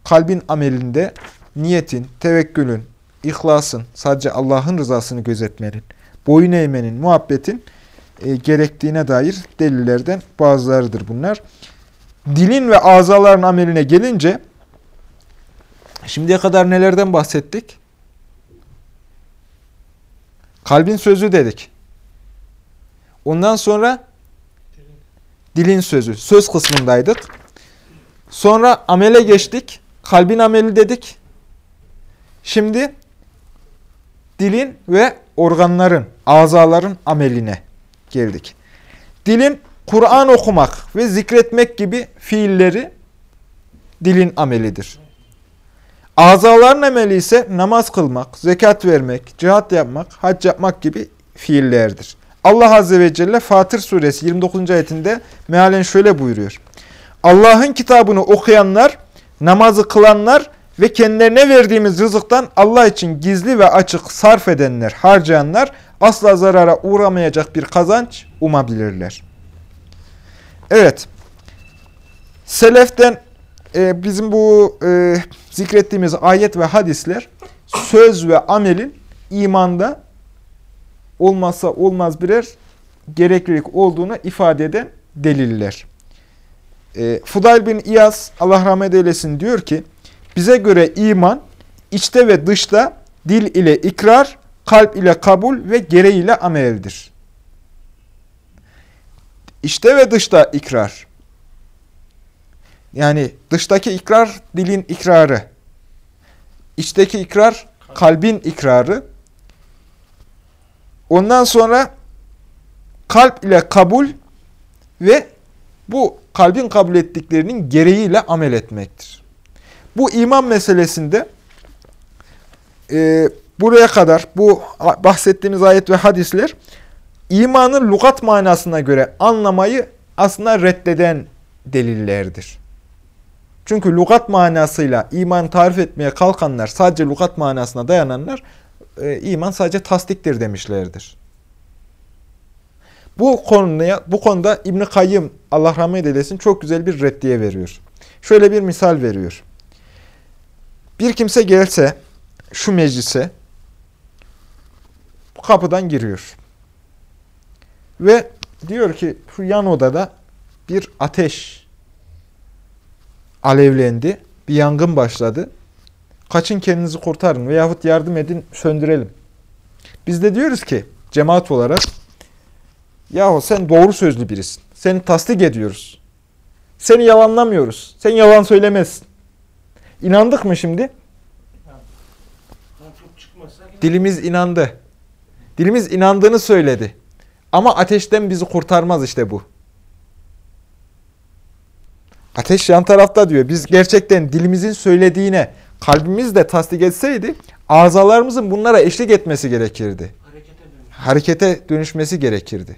kalbin amelinde niyetin, tevekkülün, ihlasın, sadece Allah'ın rızasını gözetmenin, boyun eğmenin, muhabbetin e, gerektiğine dair delillerden bazılarıdır bunlar. Dilin ve azaların ameline gelince, şimdiye kadar nelerden bahsettik? Kalbin sözü dedik. Ondan sonra dilin sözü. Söz kısmındaydık. Sonra amele geçtik. Kalbin ameli dedik. Şimdi dilin ve organların, azaların ameline geldik. Dilin Kur'an okumak ve zikretmek gibi fiilleri dilin amelidir. Azaların ameli ise namaz kılmak, zekat vermek, cihat yapmak, hac yapmak gibi fiillerdir. Allah Azze ve Celle Fatır suresi 29. ayetinde mealen şöyle buyuruyor. Allah'ın kitabını okuyanlar, namazı kılanlar ve kendilerine verdiğimiz rızıktan Allah için gizli ve açık sarf edenler, harcayanlar asla zarara uğramayacak bir kazanç umabilirler. Evet, Seleften e, bizim bu e, zikrettiğimiz ayet ve hadisler söz ve amelin imanda olmazsa olmaz birer gereklilik olduğunu ifade eden deliller. E, Fudayl bin İyaz, Allah rahmet eylesin diyor ki, bize göre iman, içte ve dışta, dil ile ikrar, kalp ile kabul ve gereğiyle ameldir. İçte ve dışta ikrar. Yani dıştaki ikrar dilin ikrarı. İçteki ikrar kalbin ikrarı. Ondan sonra kalp ile kabul ve bu kalbin kabul ettiklerinin gereğiyle amel etmektir. Bu iman meselesinde e, buraya kadar bu bahsettiğimiz ayet ve hadisler imanın lugat manasına göre anlamayı aslında reddeden delillerdir. Çünkü lugat manasıyla iman tarif etmeye kalkanlar, sadece lugat manasına dayananlar, e, iman sadece tasdiktir demişlerdir. Bu konuya, bu konuda İbn Kayyım Allah rahmet eylesin çok güzel bir reddiye veriyor. Şöyle bir misal veriyor. Bir kimse gelse şu meclise bu kapıdan giriyor. Ve diyor ki şu yan odada bir ateş alevlendi. Bir yangın başladı. Kaçın kendinizi kurtarın veyahut yardım edin söndürelim. Biz de diyoruz ki cemaat olarak yahu sen doğru sözlü birisin. Seni tasdik ediyoruz. Seni yalanlamıyoruz. Sen yalan söylemezsin. İnandık mı şimdi? Dilimiz inandı. Dilimiz inandığını söyledi. Ama ateşten bizi kurtarmaz işte bu. Ateş yan tarafta diyor. Biz gerçekten dilimizin söylediğine kalbimiz de tasdik etseydi azalarımızın bunlara eşlik etmesi gerekirdi. Harekete, Harekete dönüşmesi gerekirdi.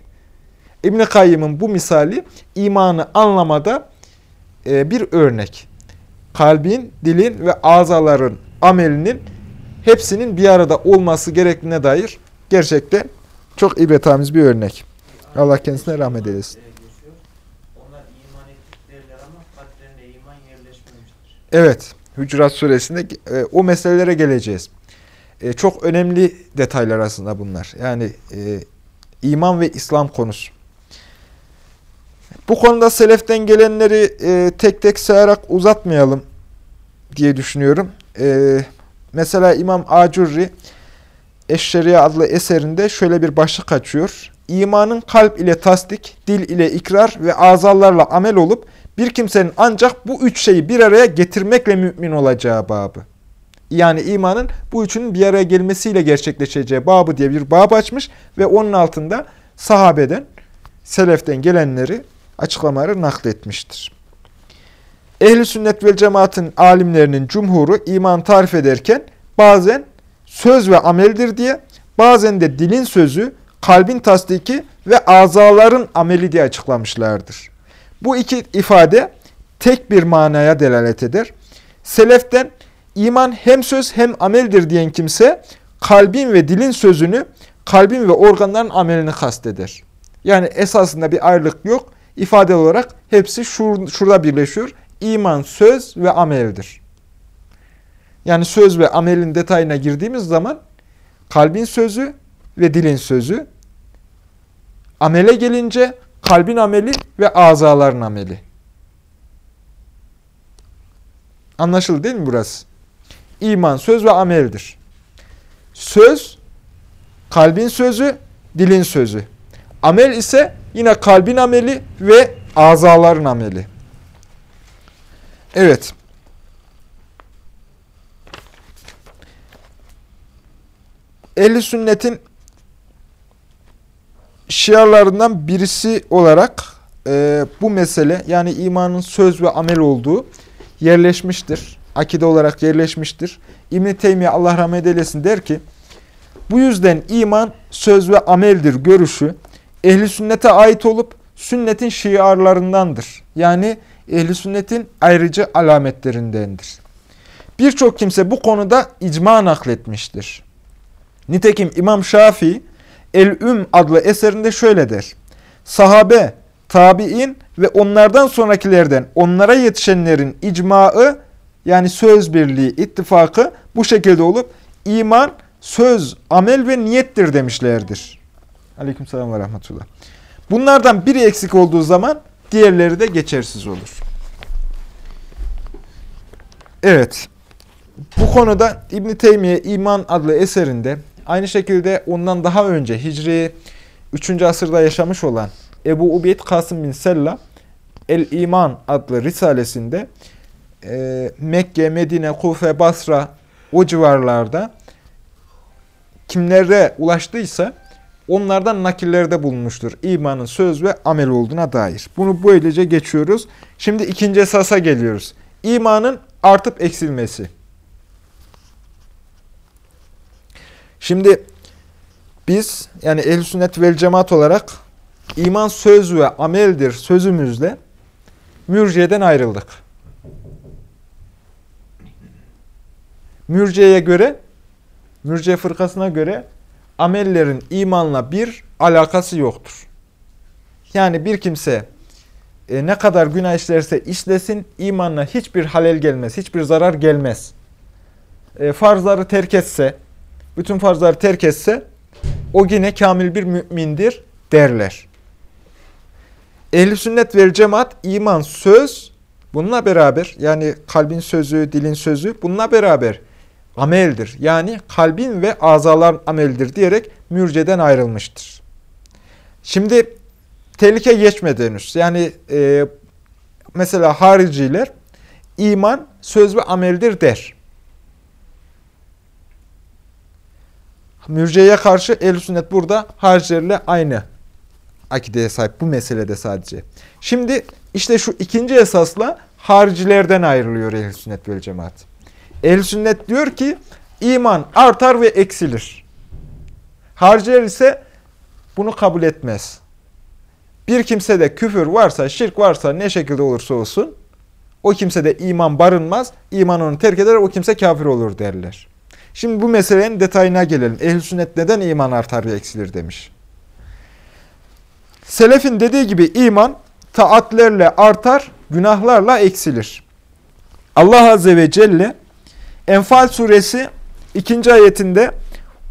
İbn-i Kayyım'ın bu misali imanı anlamada e, bir örnek. Kalbin, dilin ve azaların amelinin hepsinin bir arada olması gerektiğine dair gerçekten çok ibretamiz bir örnek. Allah kendisine rahmet eylesin. Evet, Hücurat suresinde e, o meselelere geleceğiz. E, çok önemli detaylar aslında bunlar. Yani e, iman ve İslam konusu. Bu konuda seleften gelenleri e, tek tek sayarak uzatmayalım diye düşünüyorum. E, mesela İmam Acurri Eşşeriye adlı eserinde şöyle bir başlık açıyor. İmanın kalp ile tasdik, dil ile ikrar ve azalarla amel olup bir kimsenin ancak bu üç şeyi bir araya getirmekle mümin olacağı babı. Yani imanın bu üçünün bir araya gelmesiyle gerçekleşeceği babı diye bir bab açmış ve onun altında sahabeden, seleften gelenleri açıklamaları nakletmiştir. Ehli sünnet ve cemaatin alimlerinin cumhuru iman tarif ederken bazen söz ve ameldir diye, bazen de dilin sözü, kalbin tasdiki ve azaların ameli diye açıklamışlardır. Bu iki ifade tek bir manaya delalet eder. Seleften iman hem söz hem ameldir diyen kimse kalbin ve dilin sözünü, kalbin ve organların amelini kasteder. Yani esasında bir ayrılık yok. İfade olarak hepsi şur, şurada birleşiyor. İman söz ve ameldir. Yani söz ve amelin detayına girdiğimiz zaman kalbin sözü ve dilin sözü, amele gelince kalbin ameli ve azaların ameli. Anlaşıldı değil mi burası? İman söz ve ameldir. Söz, kalbin sözü, dilin sözü. Amel ise yine kalbin ameli ve azaların ameli. Evet. Ehli sünnetin şiarlarından birisi olarak e, bu mesele yani imanın söz ve amel olduğu yerleşmiştir. Akide olarak yerleşmiştir. İbn-i Teymiye Allah rahmet eylesin der ki bu yüzden iman söz ve ameldir görüşü ehli sünnete ait olup sünnetin şiarlarındandır. Yani ehli sünnetin ayrıcı alametlerindendir. Birçok kimse bu konuda icma nakletmiştir. Nitekim İmam Şafii El-Üm adlı eserinde şöyle der. Sahabe, tabi'in ve onlardan sonrakilerden onlara yetişenlerin icmaı yani söz birliği, ittifakı bu şekilde olup iman, söz, amel ve niyettir demişlerdir. Aleykümselam ve rahmetullah. Bunlardan biri eksik olduğu zaman diğerleri de geçersiz olur. Evet. Bu konuda İbn Teymiye İman adlı eserinde Aynı şekilde ondan daha önce Hicri 3. asırda yaşamış olan Ebu Ubeyd Kasım bin Sella El-İman adlı risalesinde e, Mekke, Medine, Kufe, Basra o civarlarda kimlere ulaştıysa onlardan nakillerde bulunmuştur. İmanın söz ve amel olduğuna dair. Bunu böylece geçiyoruz. Şimdi ikinci esasa geliyoruz. İmanın artıp eksilmesi. Şimdi biz yani ehl sünnet vel cemaat olarak iman söz ve ameldir sözümüzle mürciyeden ayrıldık. Mürciyeye göre, mürciye fırkasına göre amellerin imanla bir alakası yoktur. Yani bir kimse e, ne kadar günah işlerse işlesin imanla hiçbir halel gelmez, hiçbir zarar gelmez. E, farzları terk etse, bütün farzları terk etse o yine kamil bir mümindir derler. Ehli sünnet ve cemaat iman söz bununla beraber yani kalbin sözü, dilin sözü bununla beraber ameldir. Yani kalbin ve azaların ameldir diyerek mürceden ayrılmıştır. Şimdi tehlike geçmedi henüz. Yani e, mesela hariciler iman söz ve ameldir der. Mürceye karşı ehl sünnet burada haricilerle aynı akideye sahip bu meselede sadece. Şimdi işte şu ikinci esasla haricilerden ayrılıyor ehl sünnet ve cemaat. ehl sünnet diyor ki iman artar ve eksilir. Hariciler ise bunu kabul etmez. Bir kimsede küfür varsa, şirk varsa ne şekilde olursa olsun o kimsede iman barınmaz. İman onu terk eder, o kimse kafir olur derler. Şimdi bu meselenin detayına gelelim. Ehl-i sünnet neden iman artar ve eksilir demiş. Selefin dediği gibi iman taatlerle artar, günahlarla eksilir. Allah Azze ve Celle Enfal suresi 2. ayetinde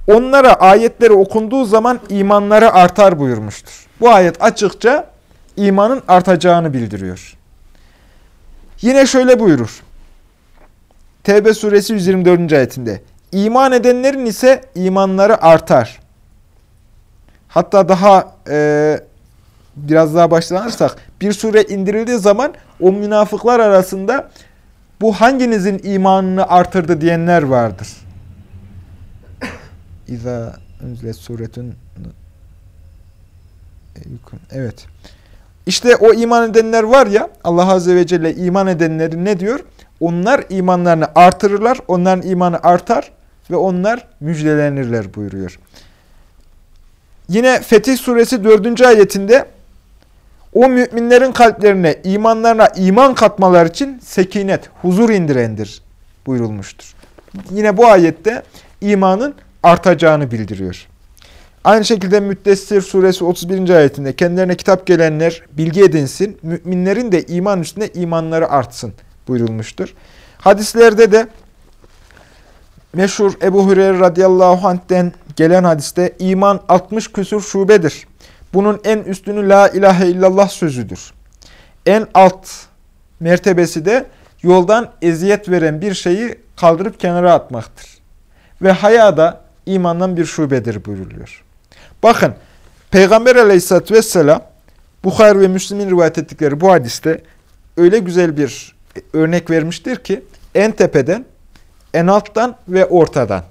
onlara ayetleri okunduğu zaman imanları artar buyurmuştur. Bu ayet açıkça imanın artacağını bildiriyor. Yine şöyle buyurur. Tevbe suresi 124. ayetinde. İman edenlerin ise imanları artar. Hatta daha e, biraz daha başlanırsak bir sure indirildiği zaman o münafıklar arasında bu hanginizin imanını artırdı diyenler vardır. İza unzilet suretun Evet. İşte o iman edenler var ya Allah Azze ve Celle iman edenleri ne diyor? Onlar imanlarını artırırlar. Onların imanı artar ve onlar müjdelenirler buyuruyor. Yine Fetih Suresi 4. ayetinde o müminlerin kalplerine, imanlarına iman katmalar için sekinet, huzur indirendir buyurulmuştur. Yine bu ayette imanın artacağını bildiriyor. Aynı şekilde Müddessir suresi 31. ayetinde kendilerine kitap gelenler bilgi edinsin, müminlerin de iman üstünde imanları artsın buyurulmuştur. Hadislerde de meşhur Ebu Hureyre radıyallahu anh'ten gelen hadiste iman 60 küsur şubedir. Bunun en üstünü la ilahe illallah sözüdür. En alt mertebesi de yoldan eziyet veren bir şeyi kaldırıp kenara atmaktır. Ve haya da imandan bir şubedir buyuruluyor. Bakın Peygamber aleyhissalatü vesselam Bukhari ve Müslim'in rivayet ettikleri bu hadiste öyle güzel bir örnek vermiştir ki en tepeden, en alttan ve ortadan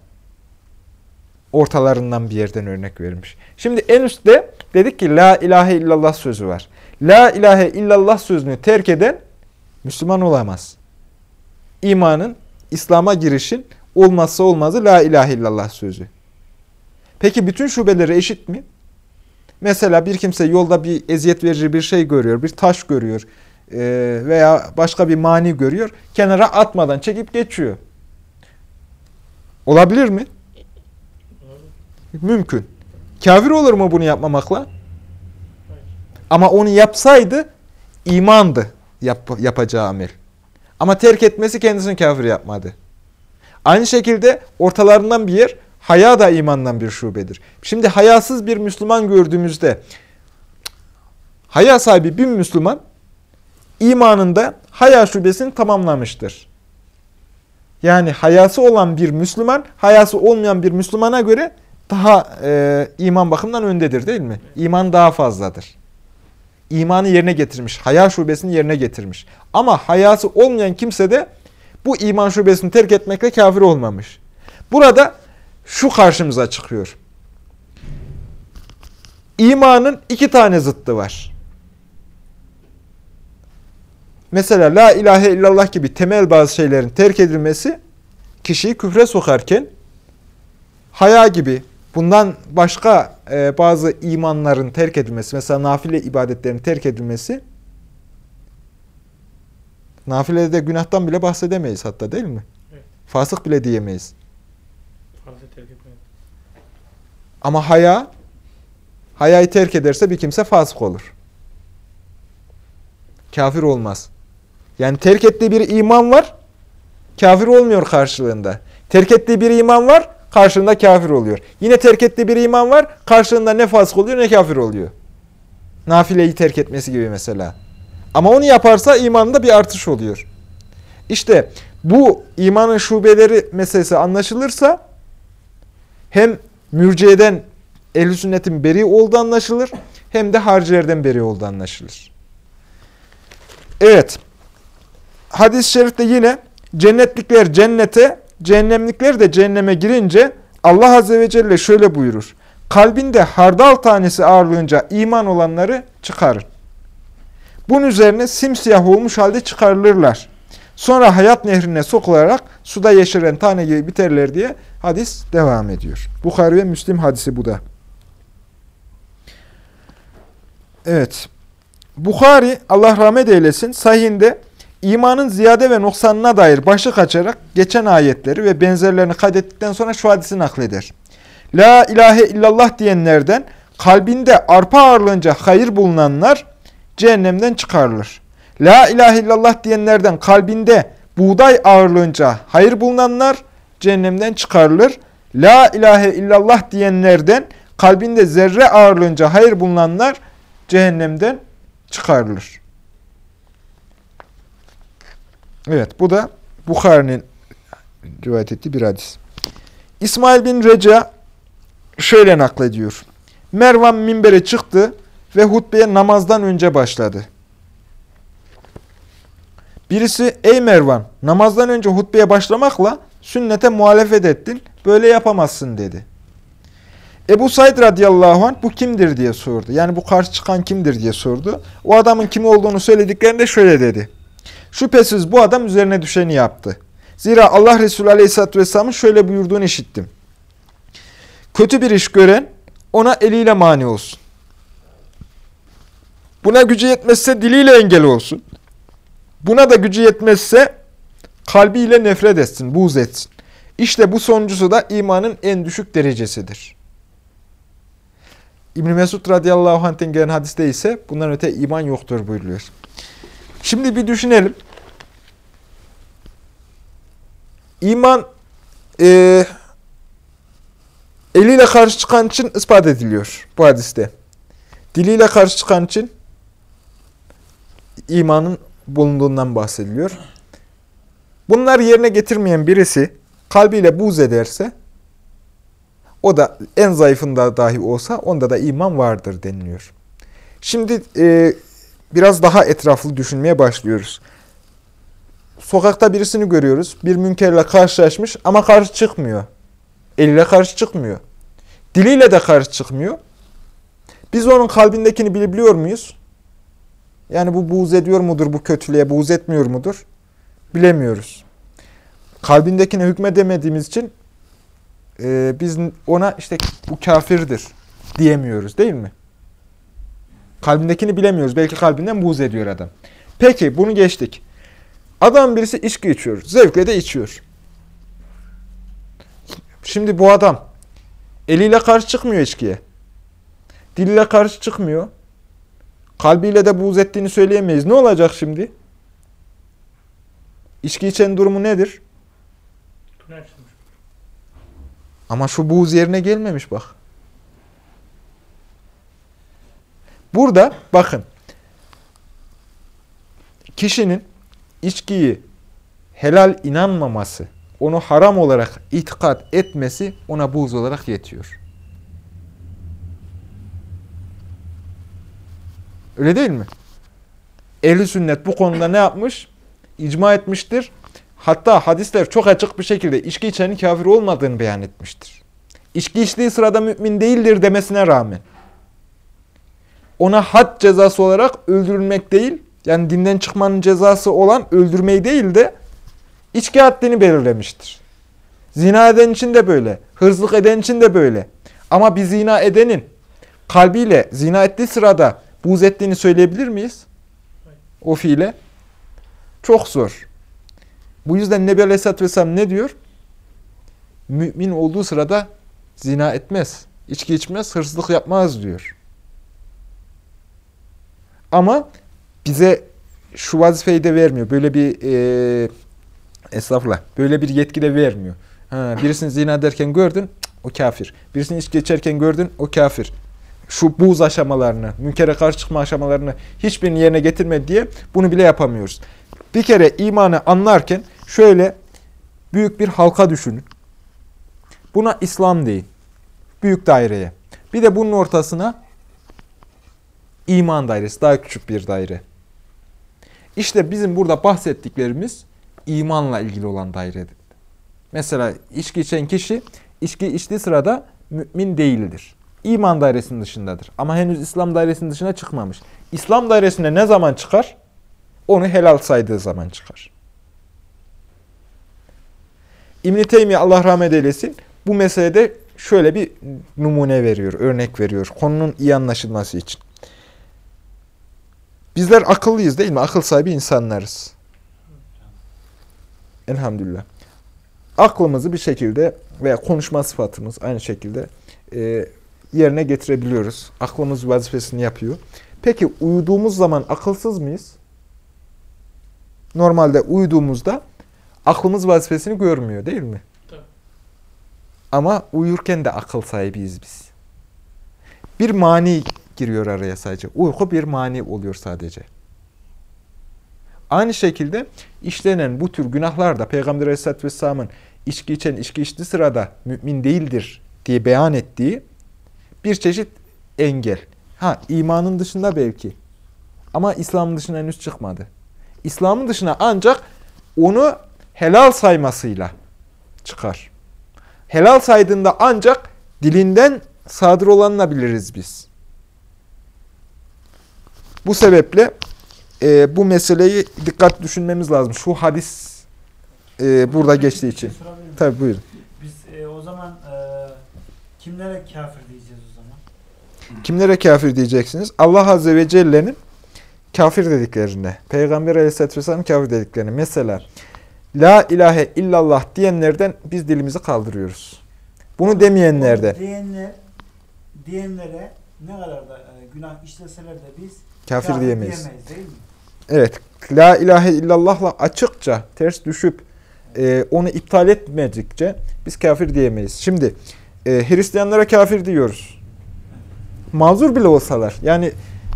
ortalarından bir yerden örnek vermiş. Şimdi en üstte dedik ki la ilahe illallah sözü var. La ilahe illallah sözünü terk eden Müslüman olamaz. İmanın, İslam'a girişin olmazsa olmazı la ilahe illallah sözü. Peki bütün şubeleri eşit mi? Mesela bir kimse yolda bir eziyet verici bir şey görüyor, bir taş görüyor veya başka bir mani görüyor. Kenara atmadan çekip geçiyor. Olabilir mi? Mümkün. Kafir olur mu bunu yapmamakla? Ama onu yapsaydı imandı yap, yapacağı amel. Ama terk etmesi kendisini kafir yapmadı. Aynı şekilde ortalarından bir yer haya da imandan bir şubedir. Şimdi hayasız bir Müslüman gördüğümüzde haya sahibi bir Müslüman imanında haya şubesini tamamlamıştır. Yani hayası olan bir Müslüman, hayası olmayan bir Müslümana göre daha e, iman bakımından öndedir değil mi? İman daha fazladır. İmanı yerine getirmiş, haya şubesini yerine getirmiş. Ama hayası olmayan kimse de bu iman şubesini terk etmekle kafir olmamış. Burada şu karşımıza çıkıyor. İmanın iki tane zıttı var. Mesela la ilahe illallah gibi temel bazı şeylerin terk edilmesi kişiyi küfre sokarken haya gibi bundan başka e, bazı imanların terk edilmesi, mesela nafile ibadetlerin terk edilmesi nafilede de günahtan bile bahsedemeyiz hatta değil mi? Evet. Fasık bile diyemeyiz. Ama haya, hayayı terk ederse bir kimse fasık olur. Kafir olmaz. Yani terk ettiği bir iman var, kafir olmuyor karşılığında. Terk ettiği bir iman var, karşılığında kafir oluyor. Yine terk ettiği bir iman var, karşılığında ne fasık oluyor ne kafir oluyor. Nafileyi terk etmesi gibi mesela. Ama onu yaparsa imanında bir artış oluyor. İşte bu imanın şubeleri meselesi anlaşılırsa hem mürciyeden ehl sünnetin beri olduğu anlaşılır hem de harcilerden beri olduğu anlaşılır. Evet. Hadis-i şerifte yine cennetlikler cennete, cehennemlikler de cehenneme girince Allah Azze ve Celle şöyle buyurur. Kalbinde hardal tanesi ağırlığınca iman olanları çıkarın. Bunun üzerine simsiyah olmuş halde çıkarılırlar. Sonra hayat nehrine sokularak suda yeşeren tane gibi biterler diye hadis devam ediyor. Bukhari ve Müslim hadisi bu da. Evet. Bukhari Allah rahmet eylesin sahihinde imanın ziyade ve noksanına dair başlık açarak geçen ayetleri ve benzerlerini kaydettikten sonra şu hadisi nakleder. La ilahe illallah diyenlerden kalbinde arpa ağırlığınca hayır bulunanlar cehennemden çıkarılır. La ilahe illallah diyenlerden kalbinde buğday ağırlığınca hayır bulunanlar cehennemden çıkarılır. La ilahe illallah diyenlerden kalbinde zerre ağırlığınca hayır bulunanlar cehennemden çıkarılır. Evet bu da Bukhari'nin rivayet ettiği bir hadis. İsmail bin Reca şöyle naklediyor. Mervan minbere çıktı ve hutbeye namazdan önce başladı. Birisi ey Mervan namazdan önce hutbeye başlamakla sünnete muhalefet ettin. Böyle yapamazsın dedi. Ebu Said radıyallahu anh bu kimdir diye sordu. Yani bu karşı çıkan kimdir diye sordu. O adamın kim olduğunu söylediklerinde şöyle dedi. Şüphesiz bu adam üzerine düşeni yaptı. Zira Allah Resulü aleyhisselatü vesselamın şöyle buyurduğunu işittim. Kötü bir iş gören ona eliyle mani olsun. Buna gücü yetmezse diliyle engel olsun. Buna da gücü yetmezse kalbiyle nefret etsin, buğz etsin. İşte bu sonuncusu da imanın en düşük derecesidir. İbn Mesud radıyallahu anh'ten gelen hadiste ise bundan öte iman yoktur buyuruyor. Şimdi bir düşünelim. İman e, eliyle karşı çıkan için ispat ediliyor bu hadiste. Diliyle karşı çıkan için imanın bulunduğundan bahsediliyor. Bunlar yerine getirmeyen birisi kalbiyle buğz ederse o da en zayıfında dahi olsa onda da iman vardır deniliyor. Şimdi e, biraz daha etraflı düşünmeye başlıyoruz. Sokakta birisini görüyoruz. Bir münkerle karşılaşmış ama karşı çıkmıyor. Eliyle karşı çıkmıyor. Diliyle de karşı çıkmıyor. Biz onun kalbindekini bilebiliyor muyuz? Yani bu buğz ediyor mudur bu kötülüğe, buğz etmiyor mudur? Bilemiyoruz. Kalbindekine hükmedemediğimiz için e, biz ona işte bu kafirdir diyemiyoruz değil mi? Kalbindekini bilemiyoruz. Belki kalbinden buğz ediyor adam. Peki bunu geçtik. Adam birisi içki içiyor. Zevkle de içiyor. Şimdi bu adam eliyle karşı çıkmıyor içkiye. Diliyle karşı çıkmıyor. Kalbiyle de buğz ettiğini söyleyemeyiz. Ne olacak şimdi? İçki içen durumu nedir? Ama şu buğz yerine gelmemiş bak. Burada bakın. Kişinin içkiyi helal inanmaması, onu haram olarak itikat etmesi ona buğz olarak yetiyor. Öyle değil mi? Ehli sünnet bu konuda ne yapmış? İcma etmiştir. Hatta hadisler çok açık bir şekilde içki içenin kafir olmadığını beyan etmiştir. içki içtiği sırada mümin değildir demesine rağmen ona had cezası olarak öldürülmek değil, yani dinden çıkmanın cezası olan öldürmeyi değil de içki haddini belirlemiştir. Zina eden için de böyle, hırsızlık eden için de böyle. Ama bir zina edenin kalbiyle zina ettiği sırada buğz ettiğini söyleyebilir miyiz? O fiile. Çok zor. Bu yüzden Nebi Aleyhisselatü Vesselam ne diyor? Mümin olduğu sırada zina etmez, içki içmez, hırsızlık yapmaz diyor. Ama bize şu vazifeyi de vermiyor. Böyle bir e, estağfurullah, böyle bir yetki de vermiyor. Ha, birisini zina derken gördün, o kafir. Birisini içki içerken gördün, o kafir. Şu buğz aşamalarını, münkere karşı çıkma aşamalarını hiçbirini yerine getirmedi diye bunu bile yapamıyoruz. Bir kere imanı anlarken şöyle büyük bir halka düşünün. Buna İslam deyin. Büyük daireye. Bir de bunun ortasına iman dairesi, daha küçük bir daire. İşte bizim burada bahsettiklerimiz imanla ilgili olan dairedir. Mesela içki içen kişi içki içtiği sırada mümin değildir. İman dairesinin dışındadır. Ama henüz İslam dairesinin dışına çıkmamış. İslam dairesine ne zaman çıkar? Onu helal saydığı zaman çıkar. İbn-i Allah rahmet eylesin bu meselede şöyle bir numune veriyor, örnek veriyor. Konunun iyi anlaşılması için. Bizler akıllıyız değil mi? Akıl sahibi insanlarız. Elhamdülillah. Aklımızı bir şekilde veya konuşma sıfatımız aynı şekilde e, yerine getirebiliyoruz. Aklımız vazifesini yapıyor. Peki uyuduğumuz zaman akılsız mıyız? Normalde uyuduğumuzda aklımız vazifesini görmüyor değil mi? Tabii. Ama uyurken de akıl sahibiyiz biz. Bir mani giriyor araya sadece. Uyku bir mani oluyor sadece. Aynı şekilde işlenen bu tür günahlar da Peygamber Aleyhisselatü Vesselam'ın içki içen içki içtiği sırada mümin değildir diye beyan ettiği bir çeşit engel. Ha imanın dışında belki. Ama İslam'ın dışına henüz çıkmadı. İslam'ın dışına ancak onu helal saymasıyla çıkar. Helal saydığında ancak dilinden sadır olanla biliriz biz. Bu sebeple e, bu meseleyi dikkat düşünmemiz lazım. Şu hadis e, burada geçtiği için. Bir şey sorabilir miyim? Tabi buyurun. Biz e, o zaman e, kimlere kafir diyeceğiz o zaman? Kimlere kafir diyeceksiniz? Allah Azze ve Celle'nin kafir dediklerine, Peygamber Aleyhisselatü Vesselam'ın kafir dediklerine. Mesela La ilahe illallah diyenlerden biz dilimizi kaldırıyoruz. Bunu demeyenlerden. Onu Diyenler, diyenlere ne kadar da e, günah işleseler de biz Kafir diyemeyiz. diyemeyiz değil mi? Evet. La ilahe illallah'la açıkça ters düşüp e, onu iptal etmedikçe biz kafir diyemeyiz. Şimdi e, Hristiyanlara kafir diyoruz. Mazur bile olsalar yani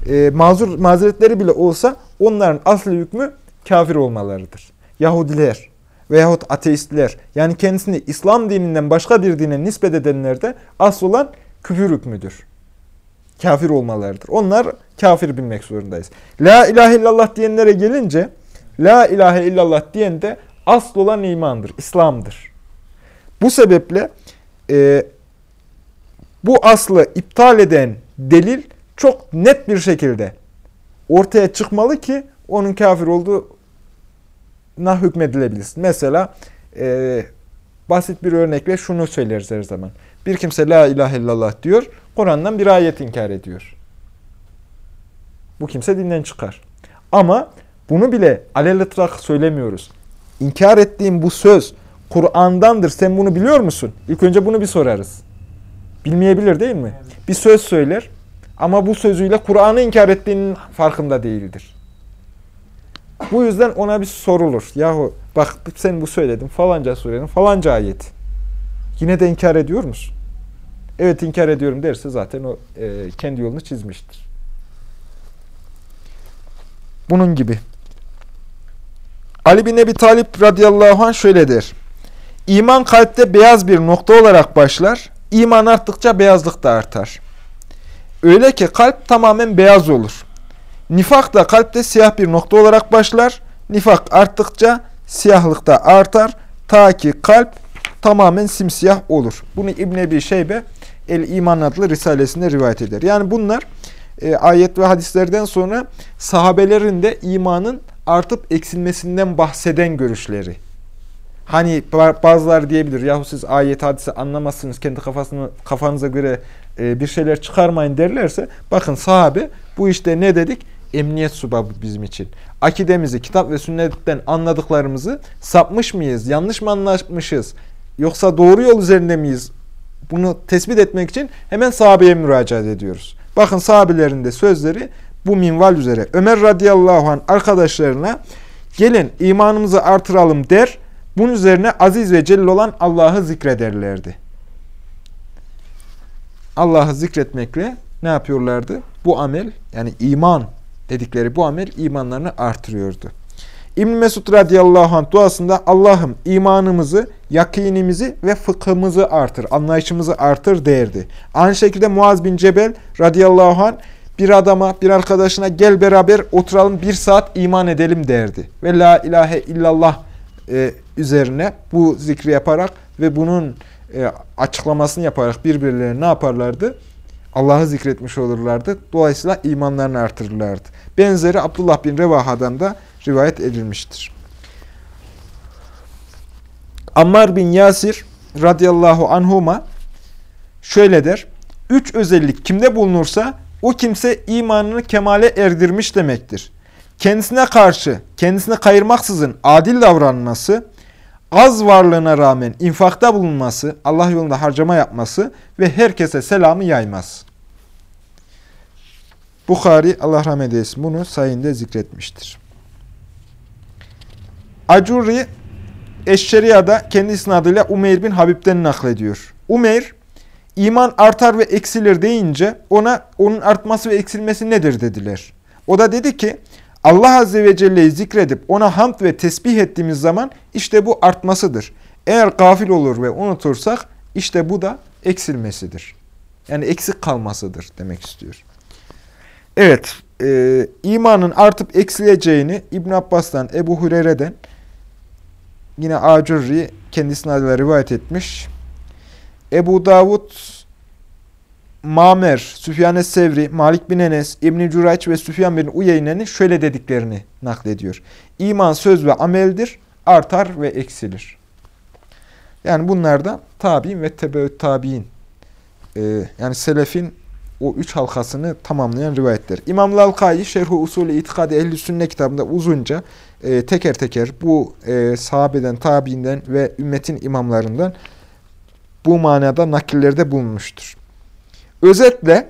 e, mazur mazeretleri bile olsa onların asli hükmü kafir olmalarıdır. Yahudiler veyahut ateistler yani kendisini İslam dininden başka bir dine nispet edenlerde asıl olan küfür hükmüdür. Kafir olmalarıdır. Onlar kafir bilmek zorundayız. La ilahe illallah diyenlere gelince La ilahe illallah diyen de asıl olan imandır, İslam'dır. Bu sebeple e, bu aslı iptal eden delil çok net bir şekilde ortaya çıkmalı ki onun kafir olduğuna hükmedilebilsin. Mesela e, basit bir örnekle şunu söyleriz her zaman. Bir kimse la ilahe illallah diyor, Kur'an'dan bir ayet inkar ediyor. Bu kimse dinden çıkar. Ama bunu bile alelitrak söylemiyoruz. İnkar ettiğim bu söz Kur'an'dandır. Sen bunu biliyor musun? İlk önce bunu bir sorarız. Bilmeyebilir değil mi? Evet. Bir söz söyler ama bu sözüyle Kur'an'ı inkar ettiğinin farkında değildir. Bu yüzden ona bir sorulur. Yahu bak sen bu söyledin falanca surenin falanca ayet. Yine de inkar ediyor musun? Evet inkar ediyorum derse zaten o e, kendi yolunu çizmiştir. Bunun gibi. Ali bin Ebi Talip radıyallahu anh şöyle der. İman kalpte beyaz bir nokta olarak başlar. İman arttıkça beyazlık da artar. Öyle ki kalp tamamen beyaz olur. Nifak da kalpte siyah bir nokta olarak başlar. Nifak arttıkça siyahlık da artar. Ta ki kalp tamamen simsiyah olur. Bunu İbn Ebi Şeybe El İman adlı risalesinde rivayet eder. Yani bunlar e, ayet ve hadislerden sonra sahabelerin de imanın artıp eksilmesinden bahseden görüşleri. Hani bazılar diyebilir yahu siz ayet hadise anlamazsınız kendi kafasını, kafanıza göre e, bir şeyler çıkarmayın derlerse bakın sahabe bu işte ne dedik? Emniyet subabı bizim için. Akidemizi, kitap ve sünnetten anladıklarımızı sapmış mıyız, yanlış mı anlaşmışız, yoksa doğru yol üzerinde miyiz? Bunu tespit etmek için hemen sahabeye müracaat ediyoruz. Bakın sahabelerin de sözleri bu minval üzere. Ömer radıyallahu anh arkadaşlarına gelin imanımızı artıralım der. Bunun üzerine aziz ve celil olan Allah'ı zikrederlerdi. Allah'ı zikretmekle ne yapıyorlardı? Bu amel yani iman dedikleri bu amel imanlarını artırıyordu. İbn Mesud radıyallahu anh duasında Allah'ım imanımızı, yakinimizi ve fıkhımızı artır, anlayışımızı artır derdi. Aynı şekilde Muaz bin Cebel radıyallahu anh bir adama, bir arkadaşına gel beraber oturalım bir saat iman edelim derdi. Ve la ilahe illallah e, üzerine bu zikri yaparak ve bunun e, açıklamasını yaparak birbirlerine ne yaparlardı? Allah'ı zikretmiş olurlardı. Dolayısıyla imanlarını artırırlardı. Benzeri Abdullah bin Revaha'dan da rivayet edilmiştir. Ammar bin Yasir radıyallahu anhuma şöyle der. Üç özellik kimde bulunursa o kimse imanını kemale erdirmiş demektir. Kendisine karşı, kendisini kayırmaksızın adil davranması, az varlığına rağmen infakta bulunması, Allah yolunda harcama yapması ve herkese selamı yayması. Bukhari Allah rahmet eylesin bunu sayında zikretmiştir. Acuri Eşşeriya'da kendi isnadıyla Umeyr bin Habib'den naklediyor. Umeyr, iman artar ve eksilir deyince ona onun artması ve eksilmesi nedir dediler. O da dedi ki, Allah Azze ve Celle'yi zikredip ona hamd ve tesbih ettiğimiz zaman işte bu artmasıdır. Eğer gafil olur ve unutursak işte bu da eksilmesidir. Yani eksik kalmasıdır demek istiyor. Evet, e, imanın artıp eksileceğini İbn Abbas'tan, Ebu Hureyre'den, yine Acurri kendisine adıyla rivayet etmiş. Ebu Davud, Mamer, Süfyan Sevri, Malik bin Enes, İbn-i Cürayç ve Süfyan bin Uyeyne'nin şöyle dediklerini naklediyor. İman söz ve ameldir, artar ve eksilir. Yani bunlar da tabi'in ve tebeüt tabi'in, ee, yani selefin o üç halkasını tamamlayan rivayetler. İmam Lalkai Şerhu Usulü İtikadi Ehli Sünne kitabında uzunca e, teker teker bu e, sahabeden, tabiinden ve ümmetin imamlarından bu manada nakillerde bulunmuştur. Özetle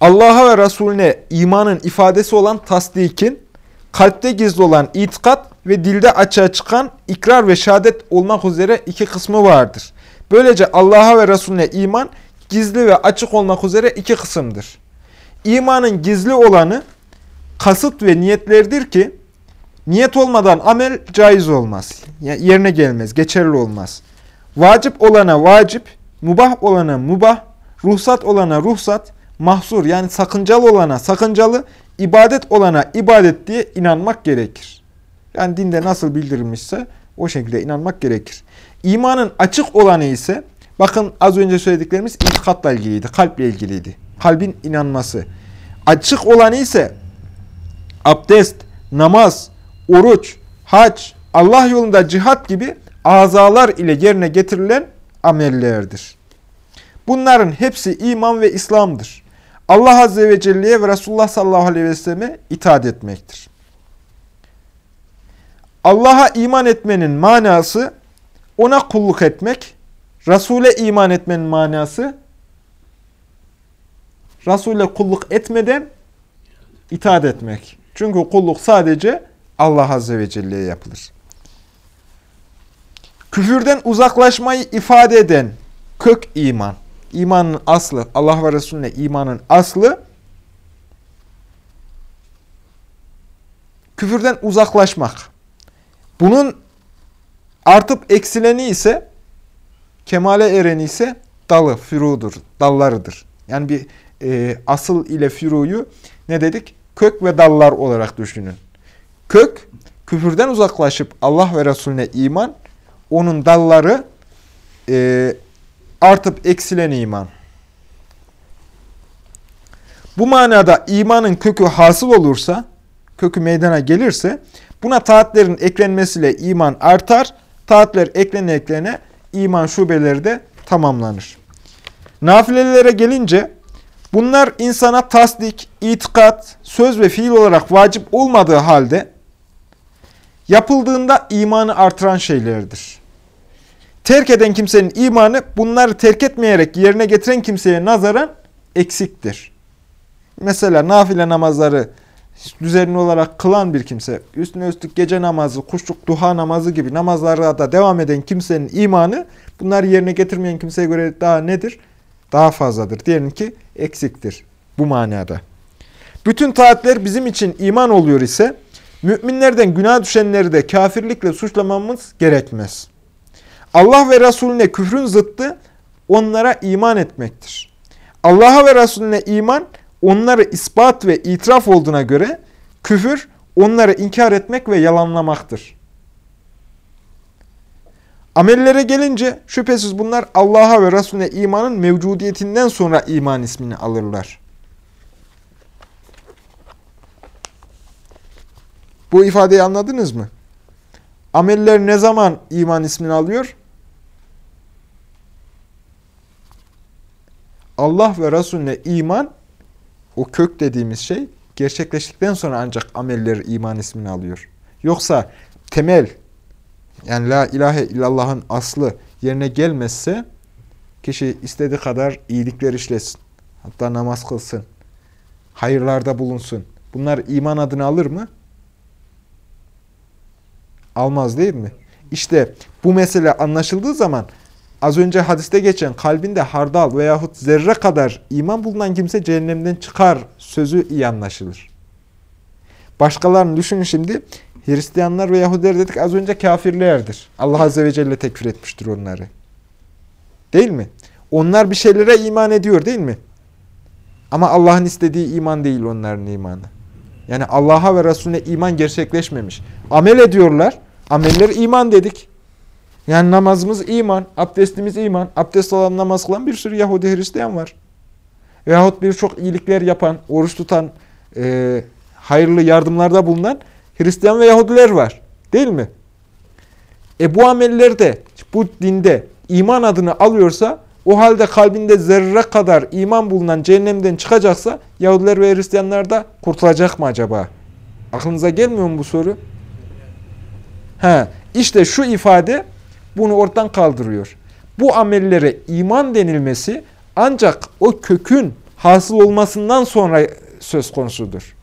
Allah'a ve Resulüne imanın ifadesi olan tasdikin, kalpte gizli olan itikat ve dilde açığa çıkan ikrar ve şehadet olmak üzere iki kısmı vardır. Böylece Allah'a ve Resulüne iman gizli ve açık olmak üzere iki kısımdır. İmanın gizli olanı kasıt ve niyetlerdir ki niyet olmadan amel caiz olmaz. Yani yerine gelmez, geçerli olmaz. Vacip olana vacip, mubah olana mubah, ruhsat olana ruhsat, mahsur yani sakıncalı olana sakıncalı, ibadet olana ibadet diye inanmak gerekir. Yani dinde nasıl bildirilmişse o şekilde inanmak gerekir. İmanın açık olanı ise Bakın az önce söylediklerimiz itikatla ilgiliydi, kalple ilgiliydi. Kalbin inanması. Açık olanı ise abdest, namaz, oruç, hac, Allah yolunda cihat gibi azalar ile yerine getirilen amellerdir. Bunların hepsi iman ve İslam'dır. Allah Azze ve Celle'ye ve Resulullah sallallahu aleyhi ve selleme itaat etmektir. Allah'a iman etmenin manası ona kulluk etmek, Resul'e iman etmenin manası Resul'e kulluk etmeden itaat etmek. Çünkü kulluk sadece Allah Azze ve Celle'ye yapılır. Küfürden uzaklaşmayı ifade eden kök iman. İmanın aslı, Allah ve Resulüne imanın aslı küfürden uzaklaşmak. Bunun artıp eksileni ise Kemale ereni ise dalı, firudur, dallarıdır. Yani bir e, asıl ile firuyu ne dedik? Kök ve dallar olarak düşünün. Kök, küfürden uzaklaşıp Allah ve Resulüne iman, onun dalları e, artıp eksilen iman. Bu manada imanın kökü hasıl olursa, kökü meydana gelirse, buna taatlerin eklenmesiyle iman artar, taatler eklene eklene iman şubeleri de tamamlanır. Nafilelere gelince, bunlar insana tasdik, itikat, söz ve fiil olarak vacip olmadığı halde, yapıldığında imanı artıran şeylerdir. Terk eden kimsenin imanı bunları terk etmeyerek yerine getiren kimseye nazaran eksiktir. Mesela nafile namazları düzenli olarak kılan bir kimse, üstüne üstlük gece namazı, kuşluk, duha namazı gibi namazlara da devam eden kimsenin imanı bunları yerine getirmeyen kimseye göre daha nedir? Daha fazladır. Diyelim ki eksiktir bu manada. Bütün taatler bizim için iman oluyor ise müminlerden günah düşenleri de kafirlikle suçlamamız gerekmez. Allah ve Resulüne küfrün zıttı onlara iman etmektir. Allah'a ve Resulüne iman onları ispat ve itiraf olduğuna göre küfür onları inkar etmek ve yalanlamaktır. Amellere gelince şüphesiz bunlar Allah'a ve Resulüne imanın mevcudiyetinden sonra iman ismini alırlar. Bu ifadeyi anladınız mı? Ameller ne zaman iman ismini alıyor? Allah ve Resulüne iman, o kök dediğimiz şey, gerçekleştikten sonra ancak ameller iman ismini alıyor. Yoksa temel, yani la ilahe illallah'ın aslı yerine gelmezse, kişi istediği kadar iyilikler işlesin. Hatta namaz kılsın. Hayırlarda bulunsun. Bunlar iman adını alır mı? Almaz değil mi? İşte bu mesele anlaşıldığı zaman az önce hadiste geçen kalbinde hardal veyahut zerre kadar iman bulunan kimse cehennemden çıkar sözü iyi anlaşılır. Başkalarını düşünün şimdi. Hristiyanlar ve Yahudiler dedik az önce kafirlerdir. Allah Azze ve Celle tekfir etmiştir onları. Değil mi? Onlar bir şeylere iman ediyor değil mi? Ama Allah'ın istediği iman değil onların imanı. Yani Allah'a ve Resulüne iman gerçekleşmemiş. Amel ediyorlar. Ameller iman dedik. Yani namazımız iman, abdestimiz iman. Abdest alan namaz kılan bir sürü Yahudi Hristiyan var. Veyahut birçok iyilikler yapan, oruç tutan, e, hayırlı yardımlarda bulunan Hristiyan ve Yahudiler var. Değil mi? E bu ameller de bu dinde iman adını alıyorsa o halde kalbinde zerre kadar iman bulunan cehennemden çıkacaksa Yahudiler ve Hristiyanlar da kurtulacak mı acaba? Aklınıza gelmiyor mu bu soru? He, işte şu ifade bunu ortadan kaldırıyor. Bu amellere iman denilmesi ancak o kökün hasıl olmasından sonra söz konusudur.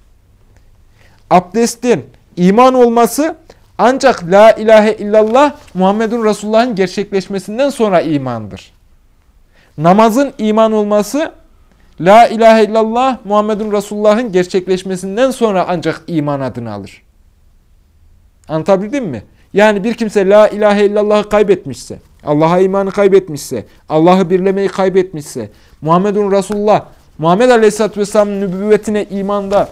Abdestin iman olması ancak la ilahe illallah Muhammedun Resulullah'ın gerçekleşmesinden sonra imandır. Namazın iman olması La ilahe illallah Muhammedun Resulullah'ın gerçekleşmesinden sonra ancak iman adını alır. Anlatabildim mi? Yani bir kimse La ilahe illallah'ı kaybetmişse, Allah'a imanı kaybetmişse, Allah'ı birlemeyi kaybetmişse, Muhammedun Resulullah, Muhammed Aleyhisselatü Vesselam'ın nübüvvetine imanda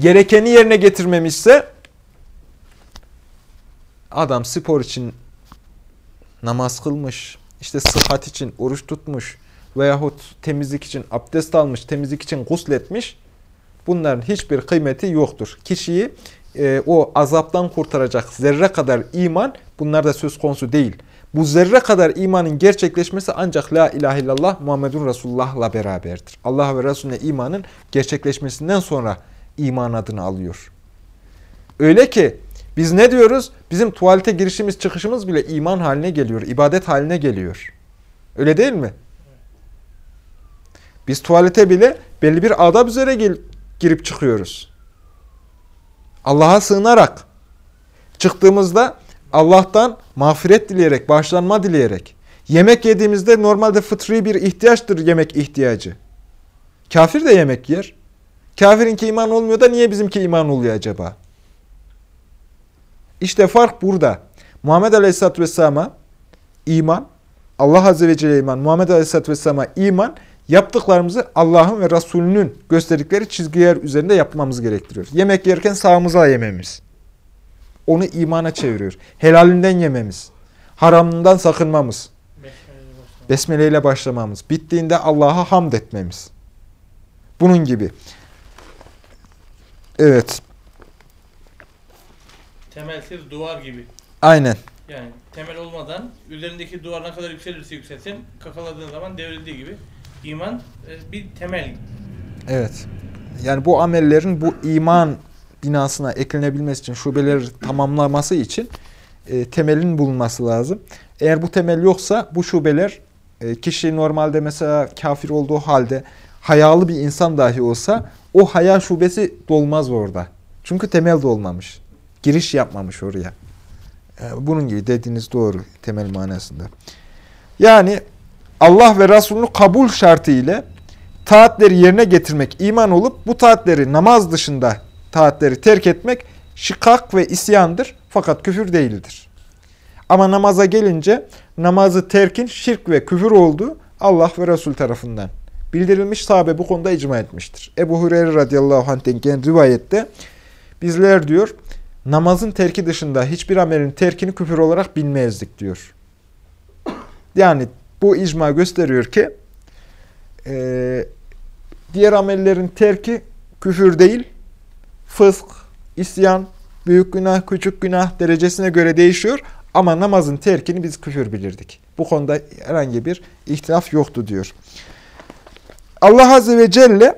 gerekeni yerine getirmemişse, adam spor için namaz kılmış, işte sıhhat için oruç tutmuş veyahut temizlik için abdest almış, temizlik için gusletmiş. Bunların hiçbir kıymeti yoktur. Kişiyi e, o azaptan kurtaracak zerre kadar iman bunlar da söz konusu değil. Bu zerre kadar imanın gerçekleşmesi ancak La ilahe illallah Muhammedun Resulullah'la beraberdir. Allah ve Resulüne imanın gerçekleşmesinden sonra iman adını alıyor. Öyle ki biz ne diyoruz? Bizim tuvalete girişimiz çıkışımız bile iman haline geliyor, ibadet haline geliyor. Öyle değil mi? Biz tuvalete bile belli bir adab üzere girip çıkıyoruz. Allah'a sığınarak çıktığımızda Allah'tan mağfiret dileyerek, bağışlanma dileyerek. Yemek yediğimizde normalde fıtri bir ihtiyaçtır yemek ihtiyacı. Kafir de yemek yer. Kafirinki iman olmuyor da niye bizimki iman oluyor acaba? İşte fark burada. Muhammed Aleyhisselatü Vesselam'a iman, Allah Azze ve Celle iman, Muhammed Aleyhisselatü Vesselam'a iman, yaptıklarımızı Allah'ın ve Resulünün gösterdikleri çizgiler üzerinde yapmamız gerektiriyor. Yemek yerken sağımıza yememiz. Onu imana çeviriyor. Helalinden yememiz. Haramından sakınmamız. Besmele ile başlamamız. Bittiğinde Allah'a hamd etmemiz. Bunun gibi. Evet. Temelsiz duvar gibi. Aynen. Yani temel olmadan üzerindeki duvar ne kadar yükselirse yükselsin kakaladığın zaman devrildiği gibi iman e, bir temel. Evet. Yani bu amellerin bu iman binasına eklenebilmesi için, şubeleri tamamlaması için e, temelin bulunması lazım. Eğer bu temel yoksa bu şubeler e, kişi normalde mesela kafir olduğu halde hayalı bir insan dahi olsa o haya şubesi dolmaz orada. Çünkü temel de olmamış. Giriş yapmamış oraya. E, bunun gibi dediğiniz doğru temel manasında. Yani Allah ve Resulünü kabul şartı ile taatleri yerine getirmek iman olup bu taatleri namaz dışında taatleri terk etmek şikak ve isyandır fakat küfür değildir. Ama namaza gelince namazı terkin şirk ve küfür olduğu Allah ve Resul tarafından bildirilmiş sahabe bu konuda icma etmiştir. Ebu Hureyre radıyallahu anh'ten gelen rivayette bizler diyor namazın terki dışında hiçbir amelin terkini küfür olarak bilmezdik diyor. Yani bu icma gösteriyor ki e, diğer amellerin terki küfür değil, fısk, isyan, büyük günah, küçük günah derecesine göre değişiyor. Ama namazın terkini biz küfür bilirdik. Bu konuda herhangi bir ihtilaf yoktu diyor. Allah Azze ve Celle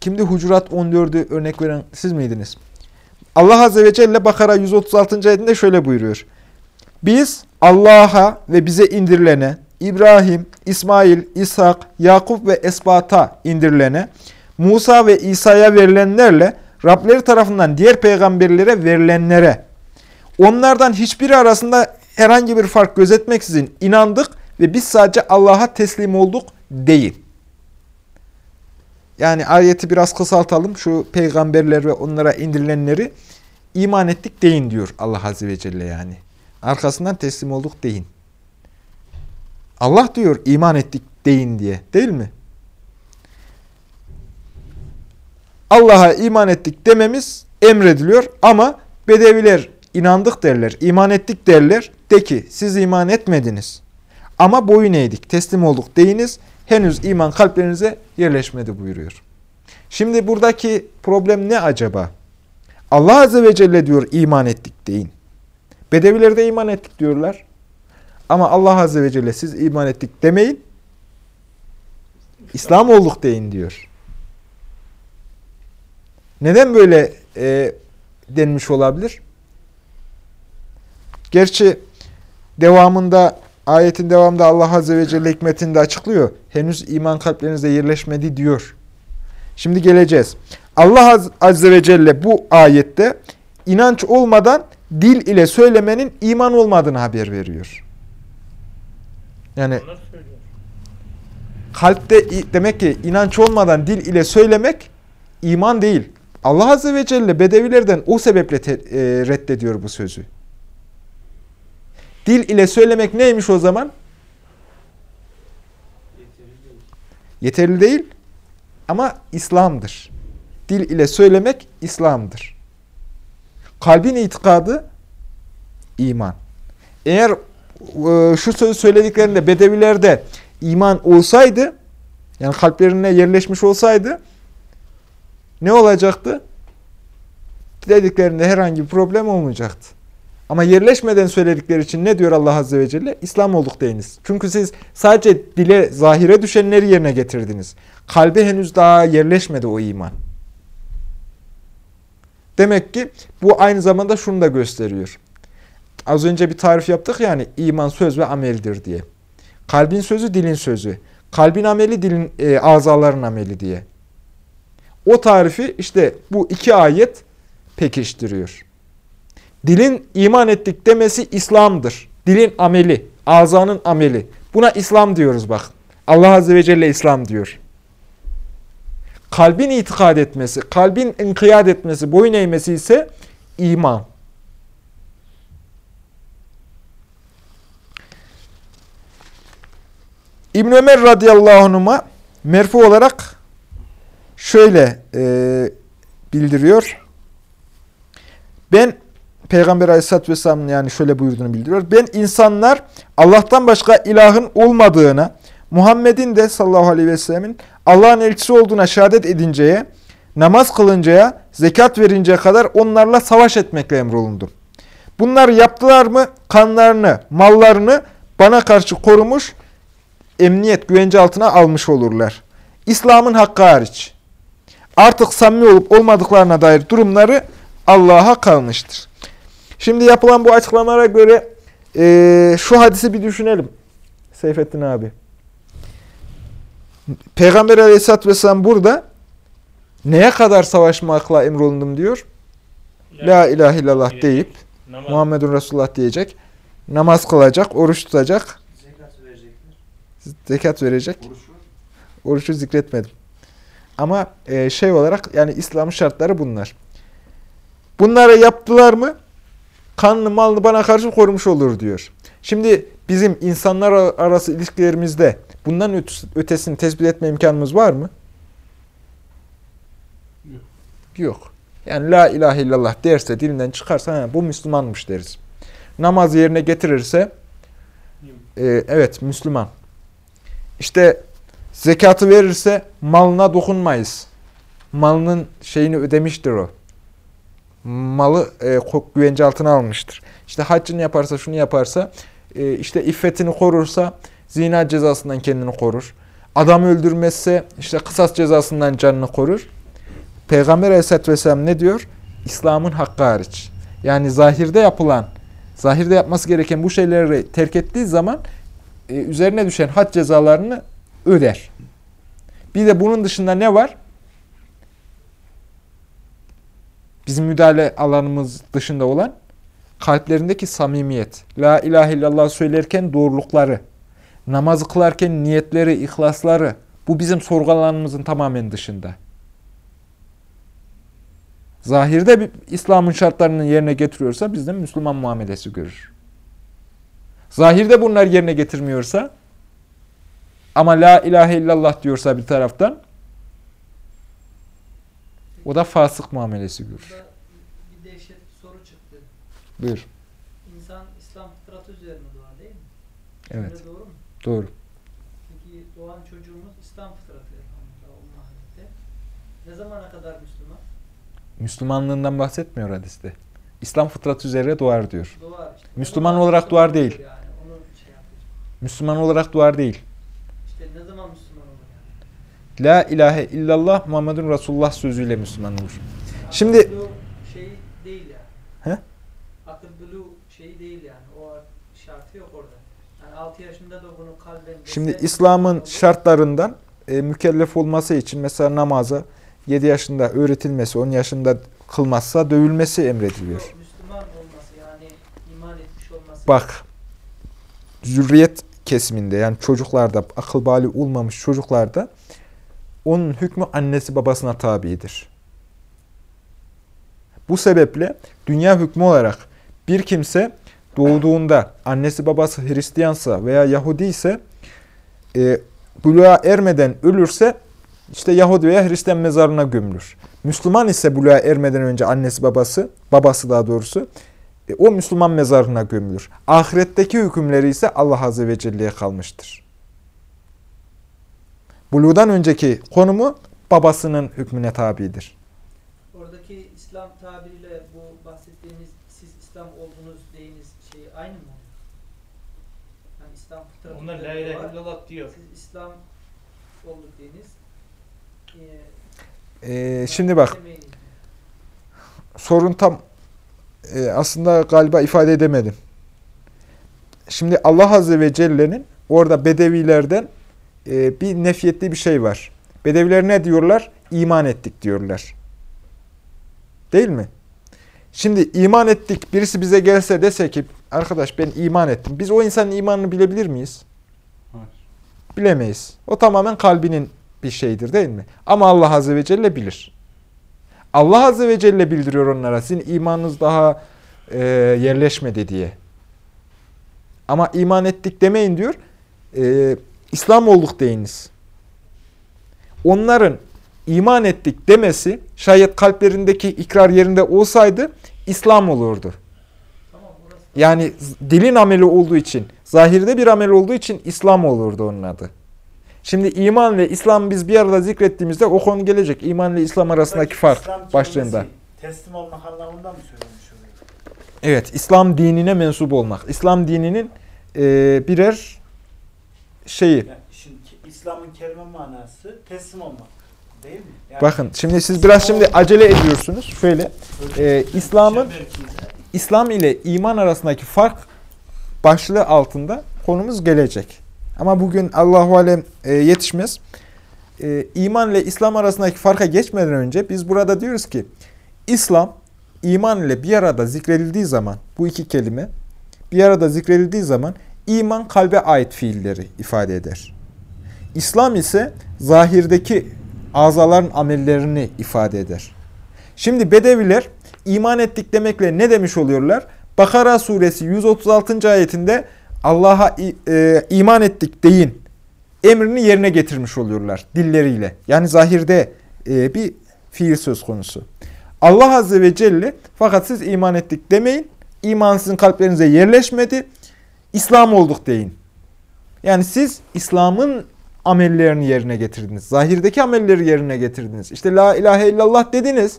kimdi Hucurat 14'ü örnek veren siz miydiniz? Allah Azze ve Celle Bakara 136. ayetinde şöyle buyuruyor. Biz Allah'a ve bize indirilene, İbrahim, İsmail, İshak, Yakup ve Esbat'a indirilene, Musa ve İsa'ya verilenlerle Rableri tarafından diğer peygamberlere verilenlere, onlardan hiçbiri arasında herhangi bir fark gözetmeksizin inandık ve biz sadece Allah'a teslim olduk değil. Yani ayeti biraz kısaltalım. Şu peygamberler ve onlara indirilenleri iman ettik deyin diyor Allah Azze ve Celle yani. Arkasından teslim olduk deyin. Allah diyor iman ettik deyin diye değil mi? Allah'a iman ettik dememiz emrediliyor ama bedeviler inandık derler, iman ettik derler. De ki siz iman etmediniz ama boyun eğdik, teslim olduk deyiniz. Henüz iman kalplerinize yerleşmedi buyuruyor. Şimdi buradaki problem ne acaba? Allah Azze ve Celle diyor iman ettik deyin. Bedeviler de iman ettik diyorlar. Ama Allah Azze ve Celle siz iman ettik demeyin. İslam olduk deyin diyor. Neden böyle e, denmiş olabilir? Gerçi devamında ayetin devamında Allah Azze ve Celle hikmetinde açıklıyor. Henüz iman kalplerinize yerleşmedi diyor. Şimdi geleceğiz. Allah Azze ve Celle bu ayette inanç olmadan dil ile söylemenin iman olmadığını haber veriyor. Yani kalpte demek ki inanç olmadan dil ile söylemek iman değil. Allah Azze ve Celle bedevilerden o sebeple e, reddediyor bu sözü. Dil ile söylemek neymiş o zaman? Yeterli değil ama İslam'dır. Dil ile söylemek İslam'dır. Kalbin itikadı iman. Eğer e, şu sözü söylediklerinde bedevilerde iman olsaydı, yani kalplerine yerleşmiş olsaydı ne olacaktı? Dediklerinde herhangi bir problem olmayacaktı. Ama yerleşmeden söyledikleri için ne diyor Allah Azze ve Celle? İslam olduk deyiniz. Çünkü siz sadece dile, zahire düşenleri yerine getirdiniz. Kalbe henüz daha yerleşmedi o iman. Demek ki bu aynı zamanda şunu da gösteriyor. Az önce bir tarif yaptık yani iman söz ve ameldir diye. Kalbin sözü dilin sözü. Kalbin ameli dilin e, azaların ameli diye. O tarifi işte bu iki ayet pekiştiriyor. Dilin iman ettik demesi İslam'dır. Dilin ameli, azanın ameli. Buna İslam diyoruz bak. Allah Azze ve Celle İslam diyor. Kalbin itikad etmesi, kalbin inkiyat etmesi, boyun eğmesi ise iman. İbn Ömer radıyallahu anh'a merfu olarak şöyle e, bildiriyor. Ben Peygamber Aleyhisselatü Vesselam'ın yani şöyle buyurduğunu bildiriyor. Ben insanlar Allah'tan başka ilahın olmadığına, Muhammed'in de sallallahu aleyhi ve sellemin Allah'ın elçisi olduğuna şehadet edinceye, namaz kılıncaya, zekat verinceye kadar onlarla savaş etmekle emrolundum. Bunları yaptılar mı kanlarını, mallarını bana karşı korumuş, emniyet, güvence altına almış olurlar. İslam'ın hakkı hariç. Artık samimi olup olmadıklarına dair durumları Allah'a kalmıştır. Şimdi yapılan bu açıklamalara göre e, şu hadisi bir düşünelim. Seyfettin abi. Peygamber aleyhissalatü vesselam burada neye kadar savaşmakla emrolundum diyor. La ilahe illallah deyip Namaz. Muhammedun Resulullah diyecek. Namaz kılacak, oruç tutacak, Zekat verecekler. zekat verecek. Oruçu zikretmedim. Ama e, şey olarak yani İslam şartları bunlar. Bunları yaptılar mı kanlı malını bana karşı korumuş olur diyor. Şimdi bizim insanlar arası ilişkilerimizde bundan ötesi- ötesini tespit etme imkanımız var mı? Yok. Yok. Yani la ilahe illallah derse dilinden çıkarsa "Ha, bu Müslümanmış deriz. Namaz yerine getirirse e, evet Müslüman. İşte zekatı verirse malına dokunmayız. Malının şeyini ödemiştir o. Malı e, güvence altına almıştır. İşte haccını yaparsa, şunu yaparsa, e, işte iffetini korursa zina cezasından kendini korur. Adam öldürmezse işte kısas cezasından canını korur. Peygamber Aleyhisselatü Vesselam ne diyor? İslam'ın hakkı hariç. Yani zahirde yapılan, zahirde yapması gereken bu şeyleri terk ettiği zaman e, üzerine düşen had cezalarını öder. Bir de bunun dışında ne var? Bizim müdahale alanımız dışında olan kalplerindeki samimiyet. La ilahe illallah söylerken doğrulukları, namazı kılarken niyetleri, ihlasları. Bu bizim sorgu alanımızın tamamen dışında. Zahirde İslam'ın şartlarını yerine getiriyorsa bizden Müslüman muamelesi görür. Zahirde bunlar yerine getirmiyorsa ama la ilahe illallah diyorsa bir taraftan o da fasık muamelesi görür. Bir dehşet soru çıktı. Buyur. İnsan İslam fıtratı üzerine doğar değil mi? Evet. Öyle doğru mu? Doğru. Çünkü doğan çocuğumuz İslam fıtratı elhamdülillah. Ne zamana kadar Müslüman? Müslümanlığından bahsetmiyor hadiste. İslam fıtratı üzere doğar diyor. Doğar işte. Müslüman olarak doğar değil. Yani. Şey. Müslüman olarak doğar değil. İşte ne zaman Müslüman? La ilahe illallah Muhammedun Resulullah sözüyle Müslüman olur. Şimdi- şeyi değil yani. He? Şeyi değil yani. O şartı yok orada. Yani 6 yaşında da bunu kalben... Şimdi İslam'ın şartlarından e, mükellef olması için mesela namaza 7 yaşında öğretilmesi, 10 yaşında kılmazsa dövülmesi emrediliyor. Yok, Müslüman olması yani iman etmiş olması. Bak, zürriyet kesiminde yani çocuklarda, akıl bali olmamış çocuklarda onun hükmü annesi babasına tabidir. Bu sebeple dünya hükmü olarak bir kimse doğduğunda annesi babası Hristiyansa veya Yahudi ise e, buluğa ermeden ölürse işte Yahudi veya Hristiyan mezarına gömülür. Müslüman ise buluğa ermeden önce annesi babası, babası daha doğrusu e, o Müslüman mezarına gömülür. Ahiretteki hükümleri ise Allah Azze ve Celle'ye kalmıştır. Buluğdan önceki konumu babasının hükmüne tabidir. Oradaki İslam tabiriyle bu bahsettiğiniz siz İslam olduğunuz deyiniz şey aynı mı? Yani İslam fıtratı Onlar la ilahe illallah diyor. Siz İslam olduk deyiniz. Ee, şimdi bak demeyin. sorun tam e, aslında galiba ifade edemedim. Şimdi Allah Azze ve Celle'nin orada Bedevilerden e, bir nefiyetli bir şey var. Bedeviler ne diyorlar? İman ettik diyorlar. Değil mi? Şimdi iman ettik birisi bize gelse dese ki arkadaş ben iman ettim. Biz o insanın imanını bilebilir miyiz? Hayır. Bilemeyiz. O tamamen kalbinin bir şeydir değil mi? Ama Allah Azze ve Celle bilir. Allah Azze ve Celle bildiriyor onlara sizin imanınız daha e, yerleşmedi diye. Ama iman ettik demeyin diyor. E, İslam olduk deyiniz. Onların iman ettik demesi şayet kalplerindeki ikrar yerinde olsaydı İslam olurdu. Yani dilin ameli olduğu için, zahirde bir amel olduğu için İslam olurdu onun adı. Şimdi iman ile İslam biz bir arada zikrettiğimizde o konu gelecek. İman ile İslam arasındaki fark İslam başlığında. Teslim olmak anlamında mı söylemiş oluyor? Evet, İslam dinine mensup olmak. İslam dininin e, birer şeyi. Yani şimdi İslam'ın kelime manası teslim olmak. Değil mi? Yani Bakın şimdi siz biraz şimdi acele ediyorsunuz. Şöyle, e, İslam'ın çemberkiyle İslam ile iman arasındaki fark başlığı altında konumuz gelecek. Ama bugün Allahu alem e, yetişmez. E, iman ile İslam arasındaki farka geçmeden önce biz burada diyoruz ki İslam iman ile bir arada zikredildiği zaman bu iki kelime bir arada zikredildiği zaman iman kalbe ait fiilleri ifade eder. İslam ise zahirdeki azaların amellerini ifade eder. Şimdi Bedeviler iman ettik demekle ne demiş oluyorlar? Bakara suresi 136. ayetinde Allah'a e, iman ettik deyin emrini yerine getirmiş oluyorlar dilleriyle. Yani zahirde e, bir fiil söz konusu. Allah Azze ve Celle fakat siz iman ettik demeyin. İman sizin kalplerinize yerleşmedi. İslam olduk deyin. Yani siz İslam'ın amellerini yerine getirdiniz. Zahirdeki amelleri yerine getirdiniz. İşte la ilahe illallah dediniz.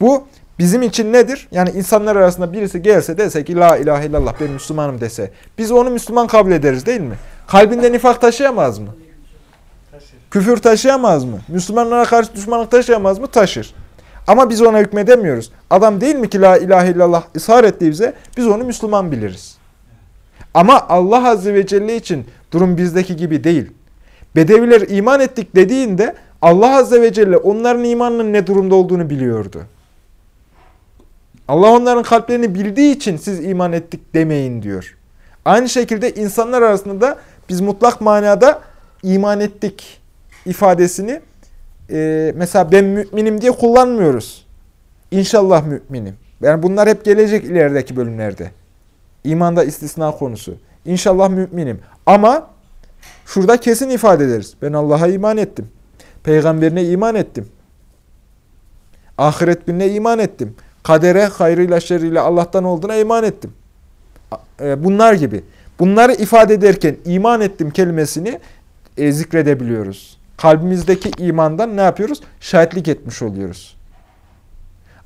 Bu bizim için nedir? Yani insanlar arasında birisi gelse dese ki la ilahe illallah ben Müslümanım dese. Biz onu Müslüman kabul ederiz değil mi? Kalbinde nifak taşıyamaz mı? Küfür taşıyamaz mı? Müslümanlara karşı düşmanlık taşıyamaz mı? Taşır. Ama biz ona hükmedemiyoruz. Adam değil mi ki la ilahe illallah ısrar ettiği bize biz onu Müslüman biliriz. Ama Allah Azze ve Celle için durum bizdeki gibi değil. Bedeviler iman ettik dediğinde Allah Azze ve Celle onların imanının ne durumda olduğunu biliyordu. Allah onların kalplerini bildiği için siz iman ettik demeyin diyor. Aynı şekilde insanlar arasında da biz mutlak manada iman ettik ifadesini e, mesela ben müminim diye kullanmıyoruz. İnşallah müminim. Yani bunlar hep gelecek ilerideki bölümlerde. İmanda istisna konusu. İnşallah müminim. Ama şurada kesin ifade ederiz. Ben Allah'a iman ettim. Peygamberine iman ettim. Ahiret gününe iman ettim. Kadere, hayrıyla şerriyle Allah'tan olduğuna iman ettim. E, Bunlar gibi. Bunları ifade ederken iman ettim kelimesini e, zikredebiliyoruz. Kalbimizdeki imandan ne yapıyoruz? Şahitlik etmiş oluyoruz.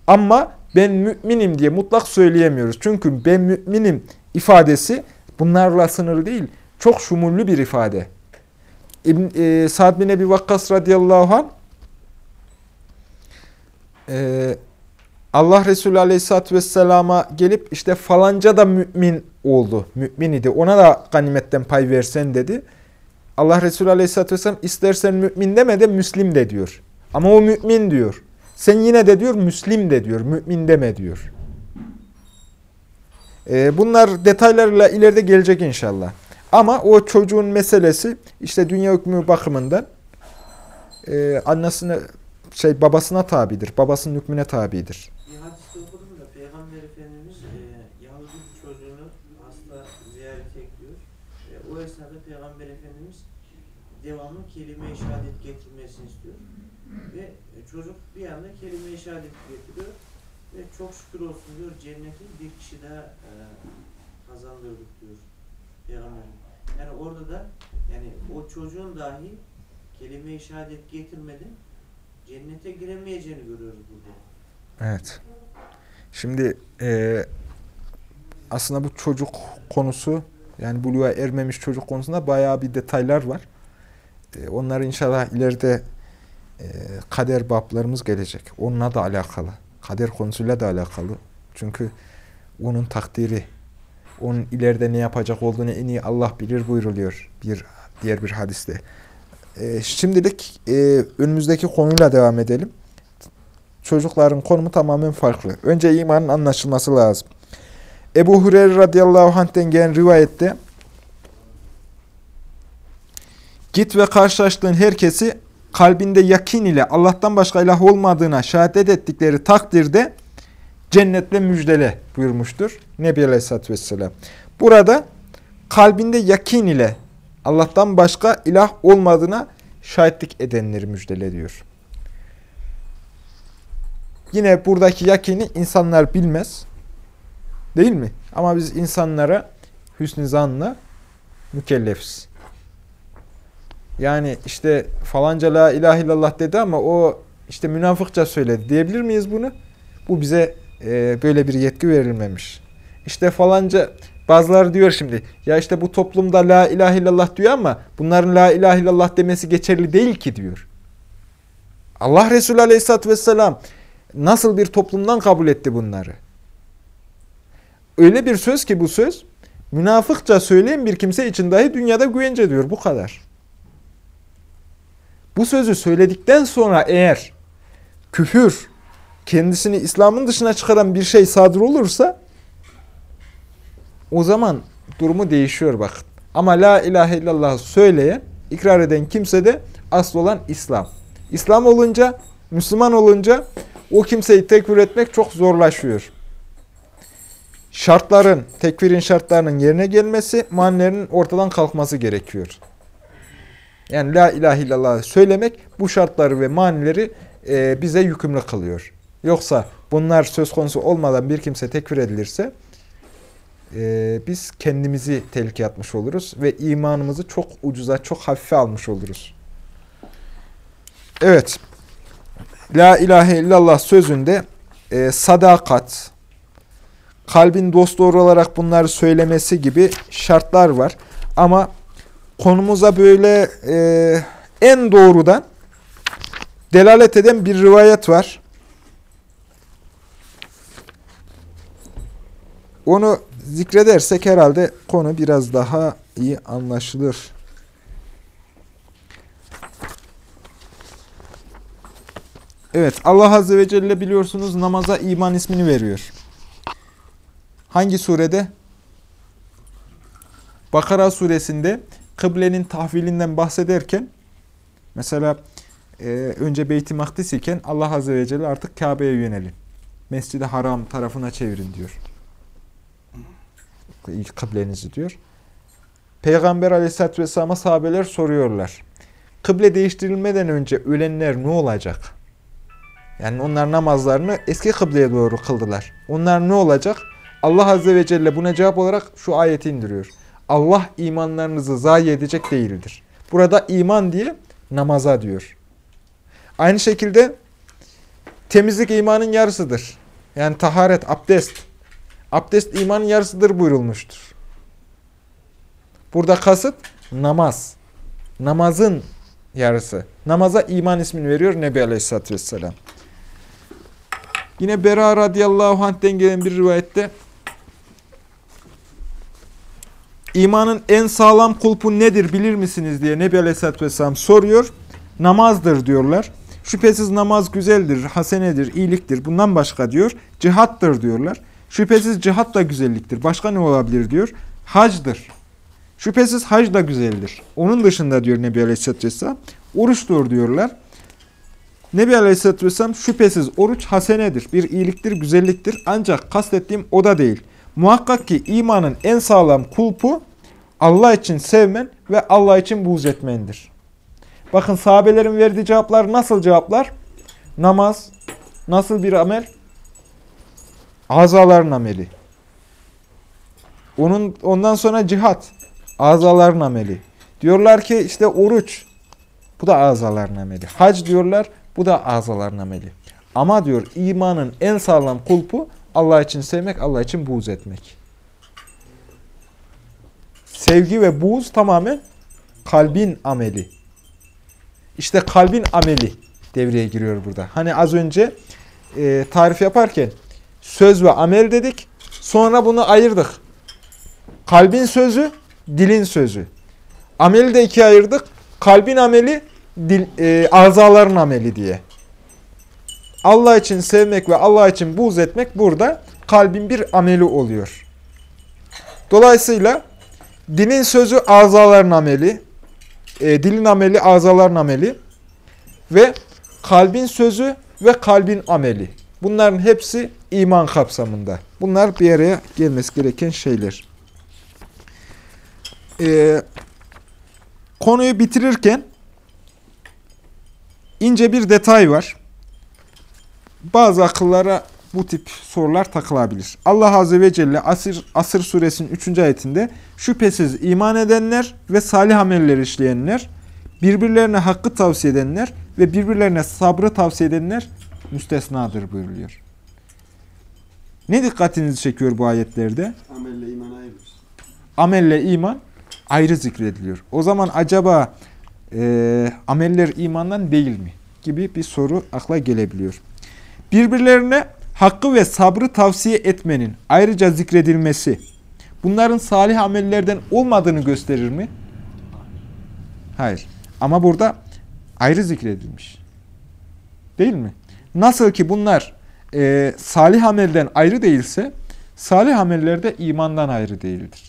Ama ben müminim diye mutlak söyleyemiyoruz. Çünkü ben müminim ifadesi bunlarla sınırlı değil. Çok şumullü bir ifade. İbn, e, Sa'd bin Ebi Vakkas radıyallahu anh e, Allah Resulü aleyhissalatü vesselama gelip işte falanca da mümin oldu. Mümin idi. Ona da ganimetten pay versen dedi. Allah Resulü aleyhissalatü vesselam istersen mümin deme de müslim de diyor. Ama o mümin diyor. Sen yine de diyor müslim de diyor. Mümin deme diyor. Ee, bunlar detaylarıyla ileride gelecek inşallah. Ama o çocuğun meselesi işte dünya hükmü bakımından e, annesine şey babasına tabidir. Babasının hükmüne tabidir. Bir hadiste okudum da Peygamber Efendimiz e, Yahudi bir çocuğunu hasta ziyarete gidiyor. E, o esnada Peygamber Efendimiz devamlı kelime-i şehadet getirmesini istiyor. Ve e, çocuk bir anda kelime-i şehadet getiriyor. Ve çok şükür olsun diyor cenneti bir kişi daha e, kazandırdık diyor Peygamber. Yani orada da yani o çocuğun dahi kelime-i şehadet getirmeden cennete giremeyeceğini görüyoruz burada. Evet. Şimdi e, aslında bu çocuk konusu yani buluğa ermemiş çocuk konusunda bayağı bir detaylar var. E, onları inşallah ileride e, kader bablarımız gelecek. Onunla da alakalı. Kader konusuyla da alakalı. Çünkü onun takdiri, onun ileride ne yapacak olduğunu en iyi Allah bilir buyruluyor bir diğer bir hadiste. E, şimdilik e, önümüzdeki konuyla devam edelim çocukların konumu tamamen farklı. Önce imanın anlaşılması lazım. Ebu Hureyre radıyallahu anh'ten gelen rivayette Git ve karşılaştığın herkesi kalbinde yakin ile Allah'tan başka ilah olmadığına şehadet ettikleri takdirde cennetle müjdele buyurmuştur Nebi Aleyhisselatü Vesselam. Burada kalbinde yakin ile Allah'tan başka ilah olmadığına şahitlik edenleri müjdele diyor. Yine buradaki yakini insanlar bilmez. Değil mi? Ama biz insanlara hüsnü zanla mükellefiz. Yani işte falanca la ilahe illallah dedi ama o işte münafıkça söyledi diyebilir miyiz bunu? Bu bize e, böyle bir yetki verilmemiş. İşte falanca bazıları diyor şimdi ya işte bu toplumda la ilahe illallah diyor ama bunların la ilahe illallah demesi geçerli değil ki diyor. Allah Resulü aleyhissalatü vesselam nasıl bir toplumdan kabul etti bunları? Öyle bir söz ki bu söz münafıkça söyleyen bir kimse için dahi dünyada güvence diyor. Bu kadar. Bu sözü söyledikten sonra eğer küfür kendisini İslam'ın dışına çıkaran bir şey sadır olursa o zaman durumu değişiyor bakın. Ama la ilahe illallah söyleyen, ikrar eden kimse de asıl olan İslam. İslam olunca, Müslüman olunca o kimseyi tekfir etmek çok zorlaşıyor. Şartların, tekfirin şartlarının yerine gelmesi, manilerin ortadan kalkması gerekiyor. Yani la ilahe illallah söylemek bu şartları ve manileri e, bize yükümlü kılıyor. Yoksa bunlar söz konusu olmadan bir kimse tekfir edilirse e, biz kendimizi tehlikeye atmış oluruz ve imanımızı çok ucuza, çok hafife almış oluruz. Evet. La ilahe illallah sözünde e, sadakat, kalbin dostu olarak bunları söylemesi gibi şartlar var. Ama konumuza böyle e, en doğrudan delalet eden bir rivayet var. Onu zikredersek herhalde konu biraz daha iyi anlaşılır. Evet, Allah Azze ve Celle biliyorsunuz namaza iman ismini veriyor. Hangi surede? Bakara suresinde kıblenin tahvilinden bahsederken mesela e, önce Beyt-i Makdis iken Allah Azze ve Celle artık Kabe'ye yönelin. Mescid-i Haram tarafına çevirin diyor. İlk kıblenizi diyor. Peygamber Aleyhisselatü Vesselam'a sahabeler soruyorlar. Kıble değiştirilmeden önce ölenler ne olacak? Yani onlar namazlarını eski kıbleye doğru kıldılar. Onlar ne olacak? Allah Azze ve Celle buna cevap olarak şu ayeti indiriyor. Allah imanlarınızı zayi edecek değildir. Burada iman diye namaza diyor. Aynı şekilde temizlik imanın yarısıdır. Yani taharet, abdest. Abdest imanın yarısıdır buyurulmuştur. Burada kasıt namaz. Namazın yarısı. Namaza iman ismini veriyor Nebi Aleyhisselatü Vesselam. Yine Bera radıyallahu anh'den gelen bir rivayette İmanın en sağlam kulpu nedir bilir misiniz diye Nebi Aleyhisselatü Vesselam soruyor. Namazdır diyorlar. Şüphesiz namaz güzeldir, hasenedir, iyiliktir. Bundan başka diyor. Cihattır diyorlar. Şüphesiz cihat da güzelliktir. Başka ne olabilir diyor. Hacdır. Şüphesiz hac da güzeldir. Onun dışında diyor Nebi Aleyhisselatü Vesselam. Oruçtur diyorlar. Nebi Aleyhisselatü Vesselam şüphesiz oruç hasenedir. Bir iyiliktir, güzelliktir. Ancak kastettiğim o da değil. Muhakkak ki imanın en sağlam kulpu Allah için sevmen ve Allah için buğz etmendir. Bakın sahabelerin verdiği cevaplar nasıl cevaplar? Namaz, nasıl bir amel? Azaların ameli. Onun ondan sonra cihat, azaların ameli. Diyorlar ki işte oruç, bu da azaların ameli. Hac diyorlar, bu da azaların ameli. Ama diyor imanın en sağlam kulpu Allah için sevmek, Allah için buğz etmek. Sevgi ve buğz tamamen kalbin ameli. İşte kalbin ameli devreye giriyor burada. Hani az önce e, tarif yaparken söz ve amel dedik. Sonra bunu ayırdık. Kalbin sözü, dilin sözü. Ameli de ikiye ayırdık. Kalbin ameli, dil, e, azaların ameli diye. Allah için sevmek ve Allah için buğz etmek burada kalbin bir ameli oluyor. Dolayısıyla dinin sözü azaların ameli, e, dilin ameli azaların ameli ve kalbin sözü ve kalbin ameli. Bunların hepsi iman kapsamında. Bunlar bir araya gelmesi gereken şeyler. Ee, konuyu bitirirken ince bir detay var bazı akıllara bu tip sorular takılabilir. Allah Azze ve Celle Asır, Asır suresinin 3. ayetinde şüphesiz iman edenler ve salih ameller işleyenler, birbirlerine hakkı tavsiye edenler ve birbirlerine sabrı tavsiye edenler müstesnadır buyuruluyor. Ne dikkatinizi çekiyor bu ayetlerde? Amelle iman ayrıdır. Amelle iman ayrı zikrediliyor. O zaman acaba e, ameller imandan değil mi? Gibi bir soru akla gelebiliyor. Birbirlerine hakkı ve sabrı tavsiye etmenin ayrıca zikredilmesi bunların salih amellerden olmadığını gösterir mi? Hayır. Ama burada ayrı zikredilmiş. Değil mi? Nasıl ki bunlar e, salih amelden ayrı değilse salih ameller de imandan ayrı değildir.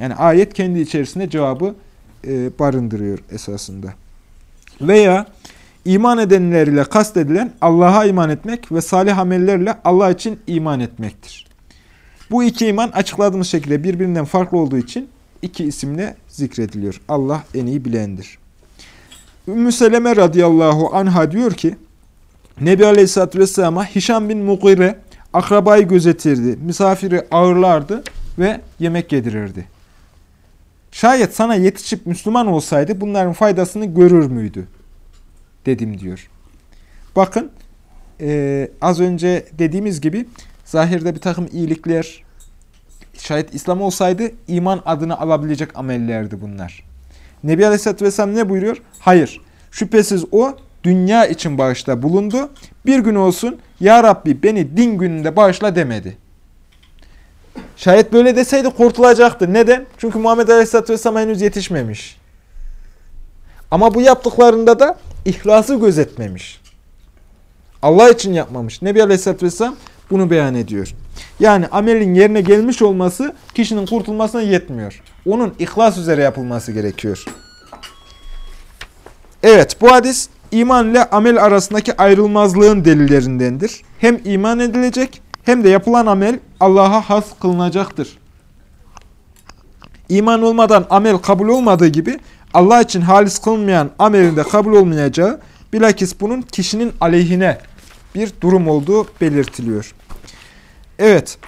Yani ayet kendi içerisinde cevabı e, barındırıyor esasında. Veya iman edenler ile kastedilen Allah'a iman etmek ve salih amellerle Allah için iman etmektir. Bu iki iman açıkladığımız şekilde birbirinden farklı olduğu için iki isimle zikrediliyor. Allah en iyi bilendir. Ümmü Seleme radıyallahu anha diyor ki, Nebi Aleyhisselatü Vesselam'a Hişam bin Mugire akrabayı gözetirdi, misafiri ağırlardı ve yemek yedirirdi. Şayet sana yetişip Müslüman olsaydı bunların faydasını görür müydü? Dedim diyor. Bakın e, az önce dediğimiz gibi zahirde bir takım iyilikler şayet İslam olsaydı iman adını alabilecek amellerdi bunlar. Nebi Aleyhisselatü Vesselam ne buyuruyor? Hayır. Şüphesiz o dünya için bağışta bulundu. Bir gün olsun Ya Rabbi beni din gününde bağışla demedi. Şayet böyle deseydi kurtulacaktı. Neden? Çünkü Muhammed Aleyhisselatü Vesselam henüz yetişmemiş. Ama bu yaptıklarında da ihlası gözetmemiş. Allah için yapmamış. Nebi Aleyhisselatü Vesselam bunu beyan ediyor. Yani amelin yerine gelmiş olması kişinin kurtulmasına yetmiyor. Onun ihlas üzere yapılması gerekiyor. Evet bu hadis iman ile amel arasındaki ayrılmazlığın delillerindendir. Hem iman edilecek hem de yapılan amel Allah'a has kılınacaktır. İman olmadan amel kabul olmadığı gibi Allah için halis kılınmayan amelin de kabul olmayacağı bilakis bunun kişinin aleyhine bir durum olduğu belirtiliyor. Evet.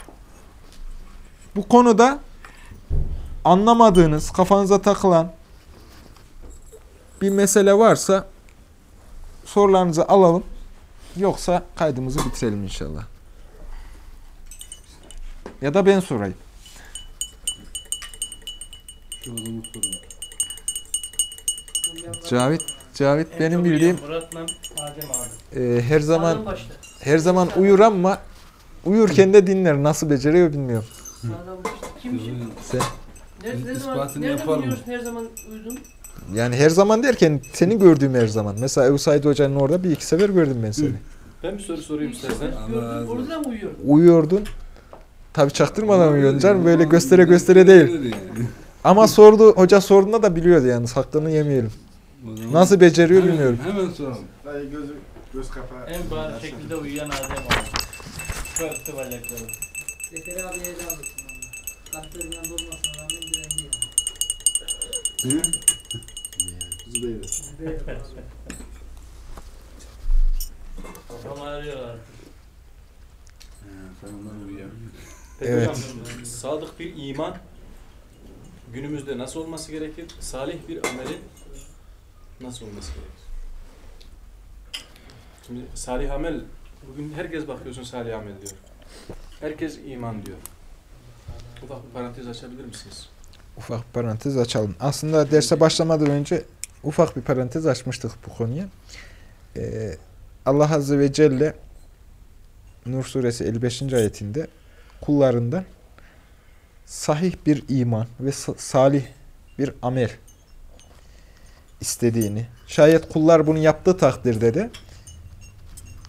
Bu konuda anlamadığınız, kafanıza takılan bir mesele varsa sorularınızı alalım. Yoksa kaydımızı bitirelim inşallah. Ya da ben sorayım. Şu adamı sorun. Cavit, Cavit En benim bildiğim Murat'la Adem abi. e, her zaman her zaman uyur ama uyurken de dinler. Nasıl beceriyor bilmiyorum. Kim? Sen, Ne, ne zaman, nereden biliyorsun her zaman uyudun? yani her zaman derken seni gördüğüm her zaman. Mesela Ebu Said Hoca'nın orada bir iki sefer gördüm ben seni. Ben bir soru sorayım istersen. orada mı uyuyordun? Uyuyordun. Tabi çaktırmadan uyuyordun canım. Böyle göstere göstere değil. Ama sordu, hoca sorduğunda da biliyordu yalnız. Hakkını yemeyelim. Nasıl beceriyor Hemen- bilmiyorum. Hemen soralım. Dayı gözü göz kapağı. En bariz şekilde uyuyan Adem abi. Kalktı bacakları. Zeferi abi heyecan etsin valla. Kalplerinden rağmen yani. Hı? Zübeyir. Zübeyir olsun. Kafam ağrıyor artık. Peki Evet. hocam, sadık bir iman günümüzde nasıl olması gerekir? Salih bir amelin nasıl olması gerekir? Şimdi salih amel, bugün herkes bakıyorsun salih amel diyor. Herkes iman diyor. Ufak bir parantez açabilir misiniz? Ufak bir parantez açalım. Aslında derse başlamadan önce ufak bir parantez açmıştık bu konuya. Ee, Allah Azze ve Celle Nur Suresi 55. ayetinde kullarından sahih bir iman ve sa- salih bir amel istediğini, şayet kullar bunu yaptığı takdirde de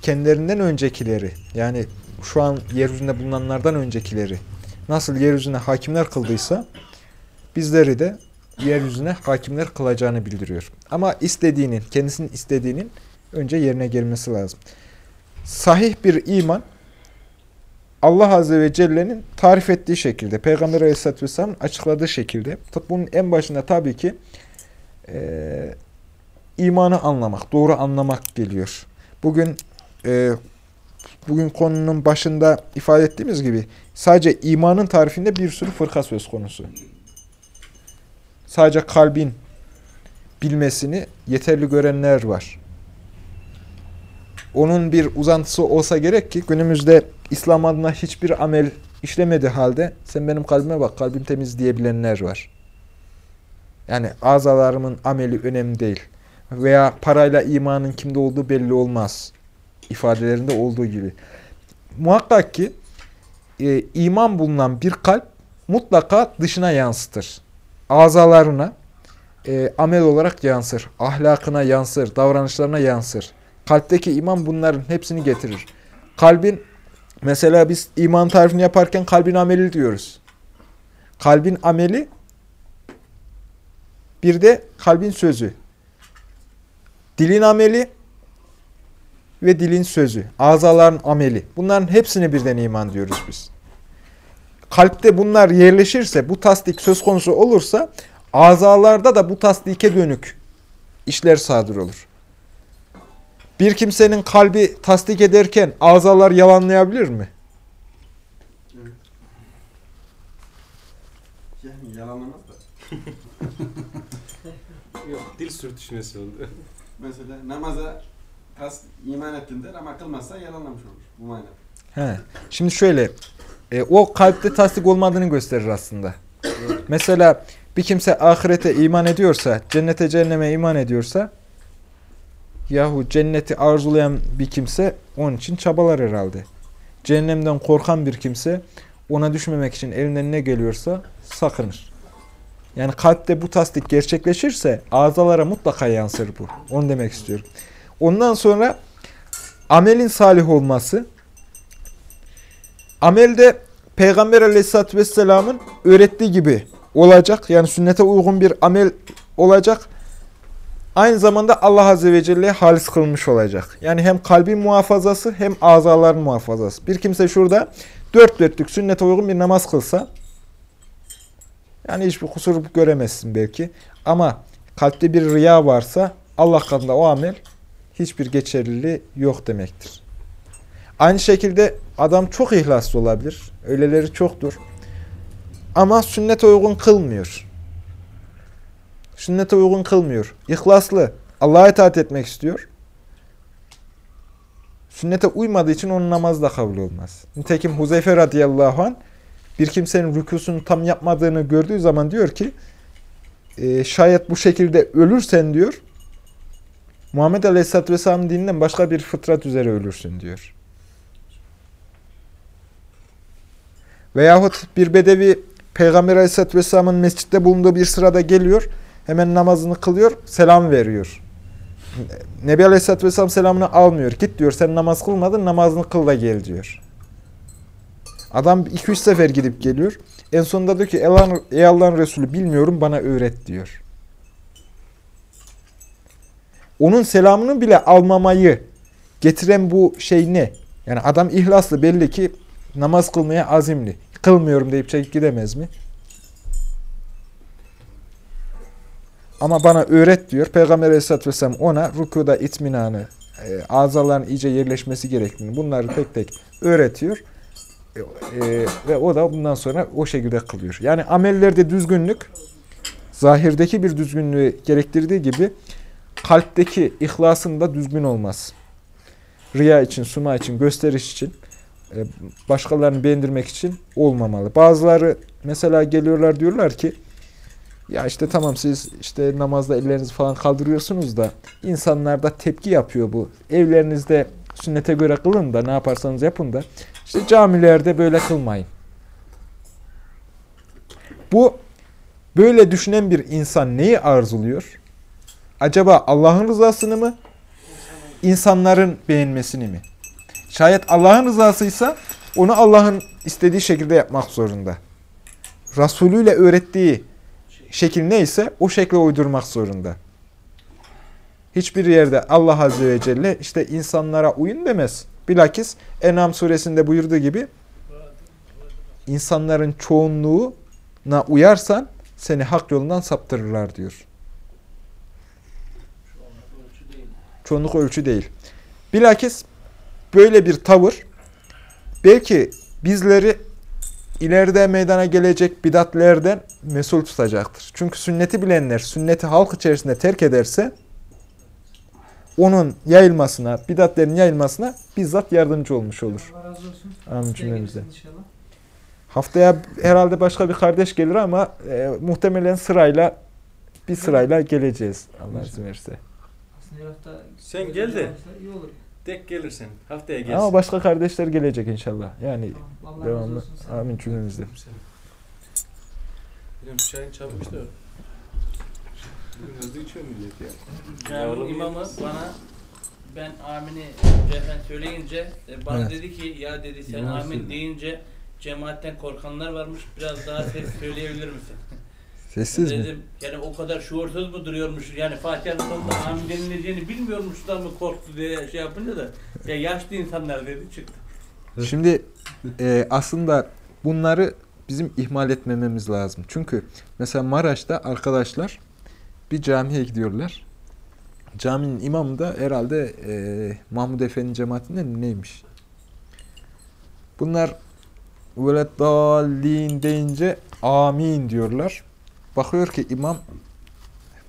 kendilerinden öncekileri yani şu an yeryüzünde bulunanlardan öncekileri nasıl yeryüzüne hakimler kıldıysa bizleri de yeryüzüne hakimler kılacağını bildiriyor. Ama istediğinin, kendisinin istediğinin önce yerine gelmesi lazım. Sahih bir iman Allah Azze ve Celle'nin tarif ettiği şekilde, Peygamber Aleyhisselatü Vesselam'ın açıkladığı şekilde, bunun en başında tabii ki eee imanı anlamak, doğru anlamak geliyor. Bugün e, bugün konunun başında ifade ettiğimiz gibi sadece imanın tarifinde bir sürü fırka söz konusu. Sadece kalbin bilmesini yeterli görenler var. Onun bir uzantısı olsa gerek ki günümüzde İslam adına hiçbir amel işlemediği halde sen benim kalbime bak kalbim temiz diyebilenler var. Yani azalarımın ameli önemli değil. Veya parayla imanın kimde olduğu belli olmaz. ifadelerinde olduğu gibi. Muhakkak ki e, iman bulunan bir kalp mutlaka dışına yansıtır. Azalarına e, amel olarak yansır. Ahlakına yansır. Davranışlarına yansır. Kalpteki iman bunların hepsini getirir. Kalbin mesela biz iman tarifini yaparken kalbin ameli diyoruz. Kalbin ameli bir de kalbin sözü. Dilin ameli ve dilin sözü. Azaların ameli. Bunların hepsine birden iman diyoruz biz. Kalpte bunlar yerleşirse, bu tasdik söz konusu olursa azalarda da bu tasdike dönük işler sadır olur. Bir kimsenin kalbi tasdik ederken azalar yalanlayabilir mi? Yani yalanlamaz da. Yok, dil sürtüşmesi oldu. Mesela namaza kas iman ettin der ama kılmazsa yalanlamış olur. Bu manada. He. Şimdi şöyle, e, o kalpte tasdik olmadığını gösterir aslında. Mesela bir kimse ahirete iman ediyorsa, cennete cehenneme iman ediyorsa, yahu cenneti arzulayan bir kimse onun için çabalar herhalde. Cehennemden korkan bir kimse ona düşmemek için elinden ne geliyorsa sakınır. Yani kalpte bu tasdik gerçekleşirse azalara mutlaka yansır bu. Onu demek istiyorum. Ondan sonra amelin salih olması, Amelde Peygamber aleyhissalatü vesselamın öğrettiği gibi olacak. Yani sünnete uygun bir amel olacak. Aynı zamanda Allah Azze ve Celle'ye halis kılmış olacak. Yani hem kalbin muhafazası hem azaların muhafazası. Bir kimse şurada dört dörtlük sünnete uygun bir namaz kılsa yani hiçbir kusur göremezsin belki. Ama kalpte bir riya varsa Allah katında o amel hiçbir geçerliliği yok demektir. Aynı şekilde adam çok ihlaslı olabilir. Öyleleri çoktur. Ama sünnete uygun kılmıyor. Sünnete uygun kılmıyor. İhlaslı. Allah'a itaat etmek istiyor. Sünnete uymadığı için onun namazı da kabul olmaz. Nitekim Huzeyfe radıyallahu anh bir kimsenin rükûsunu tam yapmadığını gördüğü zaman diyor ki e, şayet bu şekilde ölürsen diyor Muhammed Aleyhisselatü Vesselam'ın dininden başka bir fıtrat üzere ölürsün diyor. Veyahut bir bedevi Peygamber Aleyhisselatü Vesselam'ın mescitte bulunduğu bir sırada geliyor. Hemen namazını kılıyor, selam veriyor. Nebi Aleyhisselatü Vesselam selamını almıyor. Git diyor, sen namaz kılmadın, namazını kıl da gel diyor. Adam 2-3 sefer gidip geliyor. En sonunda diyor ki, ey Allah'ın Resulü bilmiyorum, bana öğret diyor. Onun selamını bile almamayı getiren bu şey ne? Yani adam ihlaslı belli ki namaz kılmaya azimli. Kılmıyorum deyip çekip gidemez mi? Ama bana öğret diyor. Peygamber Aleyhisselatü Vesselam ona rükuda itminanı, e, iyice yerleşmesi gerektiğini bunları tek tek öğretiyor. E, e, ve o da bundan sonra o şekilde kılıyor. Yani amellerde düzgünlük, zahirdeki bir düzgünlüğü gerektirdiği gibi kalpteki ihlasın da düzgün olmaz. Riya için, suma için, gösteriş için, başkalarını beğendirmek için olmamalı. Bazıları mesela geliyorlar diyorlar ki ya işte tamam siz işte namazda ellerinizi falan kaldırıyorsunuz da insanlar da tepki yapıyor bu. Evlerinizde sünnete göre kılın da ne yaparsanız yapın da işte camilerde böyle kılmayın. Bu böyle düşünen bir insan neyi arzuluyor? Acaba Allah'ın rızasını mı? insanların beğenmesini mi? Şayet Allah'ın rızasıysa onu Allah'ın istediği şekilde yapmak zorunda. Resulüyle öğrettiği şekil neyse o şekle uydurmak zorunda. Hiçbir yerde Allah Azze ve Celle işte insanlara uyun demez. Bilakis Enam suresinde buyurduğu gibi insanların çoğunluğuna uyarsan seni hak yolundan saptırırlar diyor. Çoğunluk ölçü değil. Bilakis böyle bir tavır belki bizleri ileride meydana gelecek bidatlerden mesul tutacaktır. Çünkü sünneti bilenler sünneti halk içerisinde terk ederse onun yayılmasına, bidatlerin yayılmasına bizzat yardımcı olmuş olur. Allah razı olsun. Amin Haftaya cümlemize. Haftaya herhalde başka bir kardeş gelir ama e, muhtemelen sırayla bir sırayla geleceğiz Allah izin verirse. Sen gel de. iyi olur. Tek gelirsin. Haftaya gelsin. Ama başka kardeşler gelecek inşallah. Yani Tamam. Devamlı. Amin cümlemizde. Benim çayın çabuk işte. Hızlı içiyor millet ya. Yavrum imamı bana ben amini Cefen söyleyince e, bana Evet. dedi ki ya dedi sen Yalan amin söylüyor. deyince cemaatten korkanlar varmış biraz daha ses söyleyebilir misin? Sessiz mi? Dedim yani o kadar şuursuz mu duruyormuş yani Fatiha'nın sonunda amin denileceğini bilmiyormuşlar mı korktu diye şey yapınca da ya yaşlı insanlar dedi çıktı. Şimdi e, aslında bunları bizim ihmal etmememiz lazım. Çünkü mesela Maraş'ta arkadaşlar bir camiye gidiyorlar. Caminin imamı da herhalde e, Mahmud Efendi cemaatinden neymiş? Bunlar veleddallin deyince amin diyorlar. Bakıyor ki imam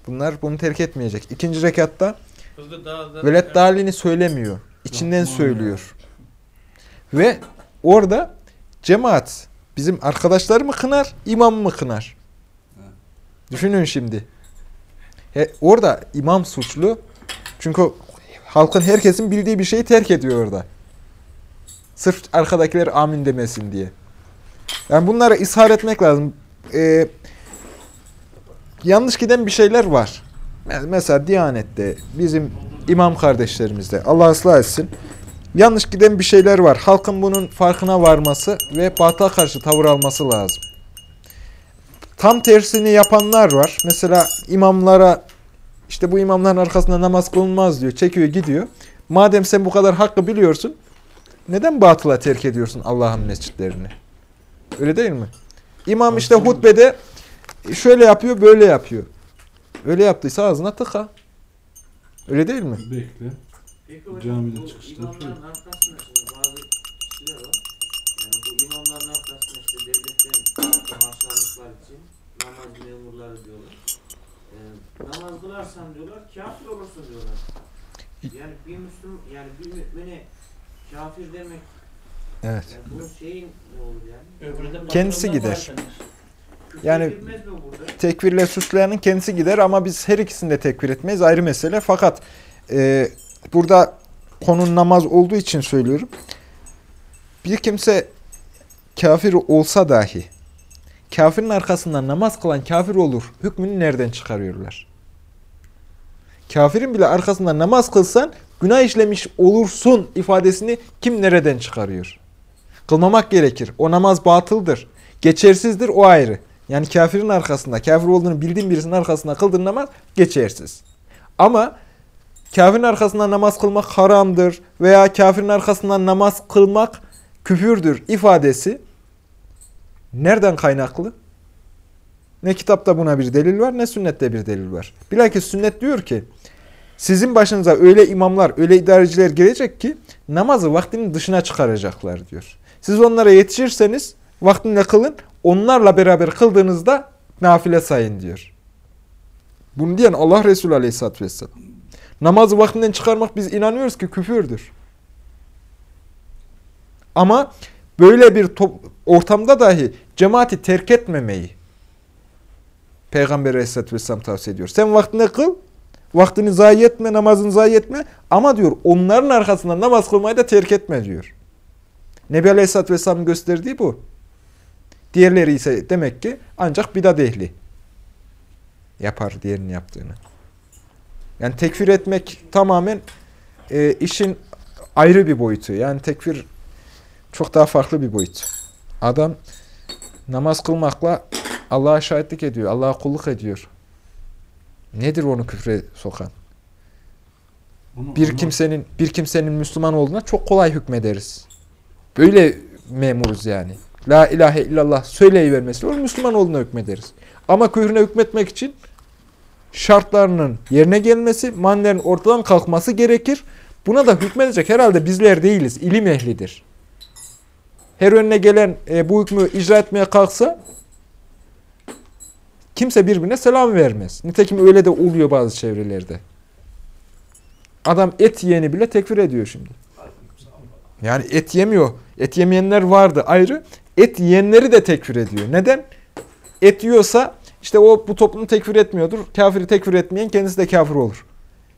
bunlar bunu terk etmeyecek. İkinci rekatta. Velet dalini söylemiyor. İçinden söylüyor. Ve orada cemaat bizim arkadaşları mı kınar, imam mı kınar? Düşünün şimdi. He, orada imam suçlu. Çünkü halkın herkesin bildiği bir şeyi terk ediyor orada. Sırf arkadakiler amin demesin diye. Yani bunları ishar etmek lazım. Ee, yanlış giden bir şeyler var. Mesela Diyanet'te, bizim imam kardeşlerimizde, Allah ıslah etsin, yanlış giden bir şeyler var. Halkın bunun farkına varması ve batığa karşı tavır alması lazım. Tam tersini yapanlar var. Mesela imamlara, işte bu imamların arkasında namaz kılınmaz diyor, çekiyor gidiyor. Madem sen bu kadar hakkı biliyorsun, neden batıla terk ediyorsun Allah'ın mescitlerini? Öyle değil mi? İmam işte hutbede şöyle yapıyor, böyle yapıyor. Öyle yaptıysa ağzına tıka. Öyle değil mi? Bekle. Camide çıkışta memurları diyorlar. Ee, namaz kılarsan diyorlar kafir olursun diyorlar. Yani bir Müslüman yani bir mümine kafir demek Evet. yani bunun şeyin ne olur yani? Öbürü de Kendisi gider. Küfür Yani- edilmez mi burada? Tekvirle suçlayanın kendisi gider ama biz her ikisini de tekfir etmeyiz. Ayrı mesele. Fakat e, burada konun namaz olduğu için söylüyorum. Bir kimse kafir olsa dahi kafirin arkasından namaz kılan kafir olur. Hükmünü nereden çıkarıyorlar? Kafirin bile arkasından namaz kılsan günah işlemiş olursun ifadesini kim nereden çıkarıyor? Kılmamak gerekir. O namaz batıldır. Geçersizdir o ayrı. Yani kafirin arkasında, kafir olduğunu bildiğin birisinin arkasında kıldığın namaz geçersiz. Ama kafirin arkasından namaz kılmak haramdır veya kafirin arkasından namaz kılmak küfürdür ifadesi nereden kaynaklı? Ne kitapta buna bir delil var ne sünnette bir delil var. Bilakis sünnet diyor ki sizin başınıza öyle imamlar, öyle idareciler gelecek ki namazı vaktinin dışına çıkaracaklar diyor. Siz onlara yetişirseniz vaktinde kılın, onlarla beraber kıldığınızda nafile sayın diyor. Bunu diyen Allah Resulü Aleyhisselatü Vesselam. Namazı vaktinden çıkarmak biz inanıyoruz ki küfürdür. Ama böyle bir ortamda dahi cemaati terk etmemeyi Peygamber Aleyhisselatü Vesselam tavsiye ediyor. Sen vaktinde kıl, vaktini zayi etme, namazını zayi etme ama diyor onların arkasından namaz kılmayı da terk etme diyor. Nebi Aleyhisselatü Vesselam'ın gösterdiği bu. Diğerleri ise demek ki ancak bidat ehli yapar diğerinin yaptığını. Yani tekfir etmek tamamen e, işin ayrı bir boyutu. Yani tekfir çok daha farklı bir boyut. Adam namaz kılmakla Allah'a şahitlik ediyor, Allah'a kulluk ediyor. Nedir onu küfre sokan? Bir kimsenin bir kimsenin Müslüman olduğuna çok kolay hükmederiz. Böyle memuruz yani. La ilahe illallah söyleyivermesi olur, Müslüman olduğuna hükmederiz. Ama küfrüne hükmetmek için şartlarının yerine gelmesi, manilerin ortadan kalkması gerekir. Buna da hükmedecek herhalde bizler değiliz. ilim ehlidir. Her önüne gelen e, bu hükmü icra etmeye kalksa kimse birbirine selam vermez. Nitekim öyle de oluyor bazı çevrelerde. Adam et yiyeni bile tekfir ediyor şimdi. Yani et yemiyor. Et yemeyenler vardı ayrı. Et yiyenleri de tekfir ediyor. Neden? Et yiyorsa işte o bu toplumu tekfir etmiyordur. Kafiri tekfir etmeyen kendisi de kafir olur.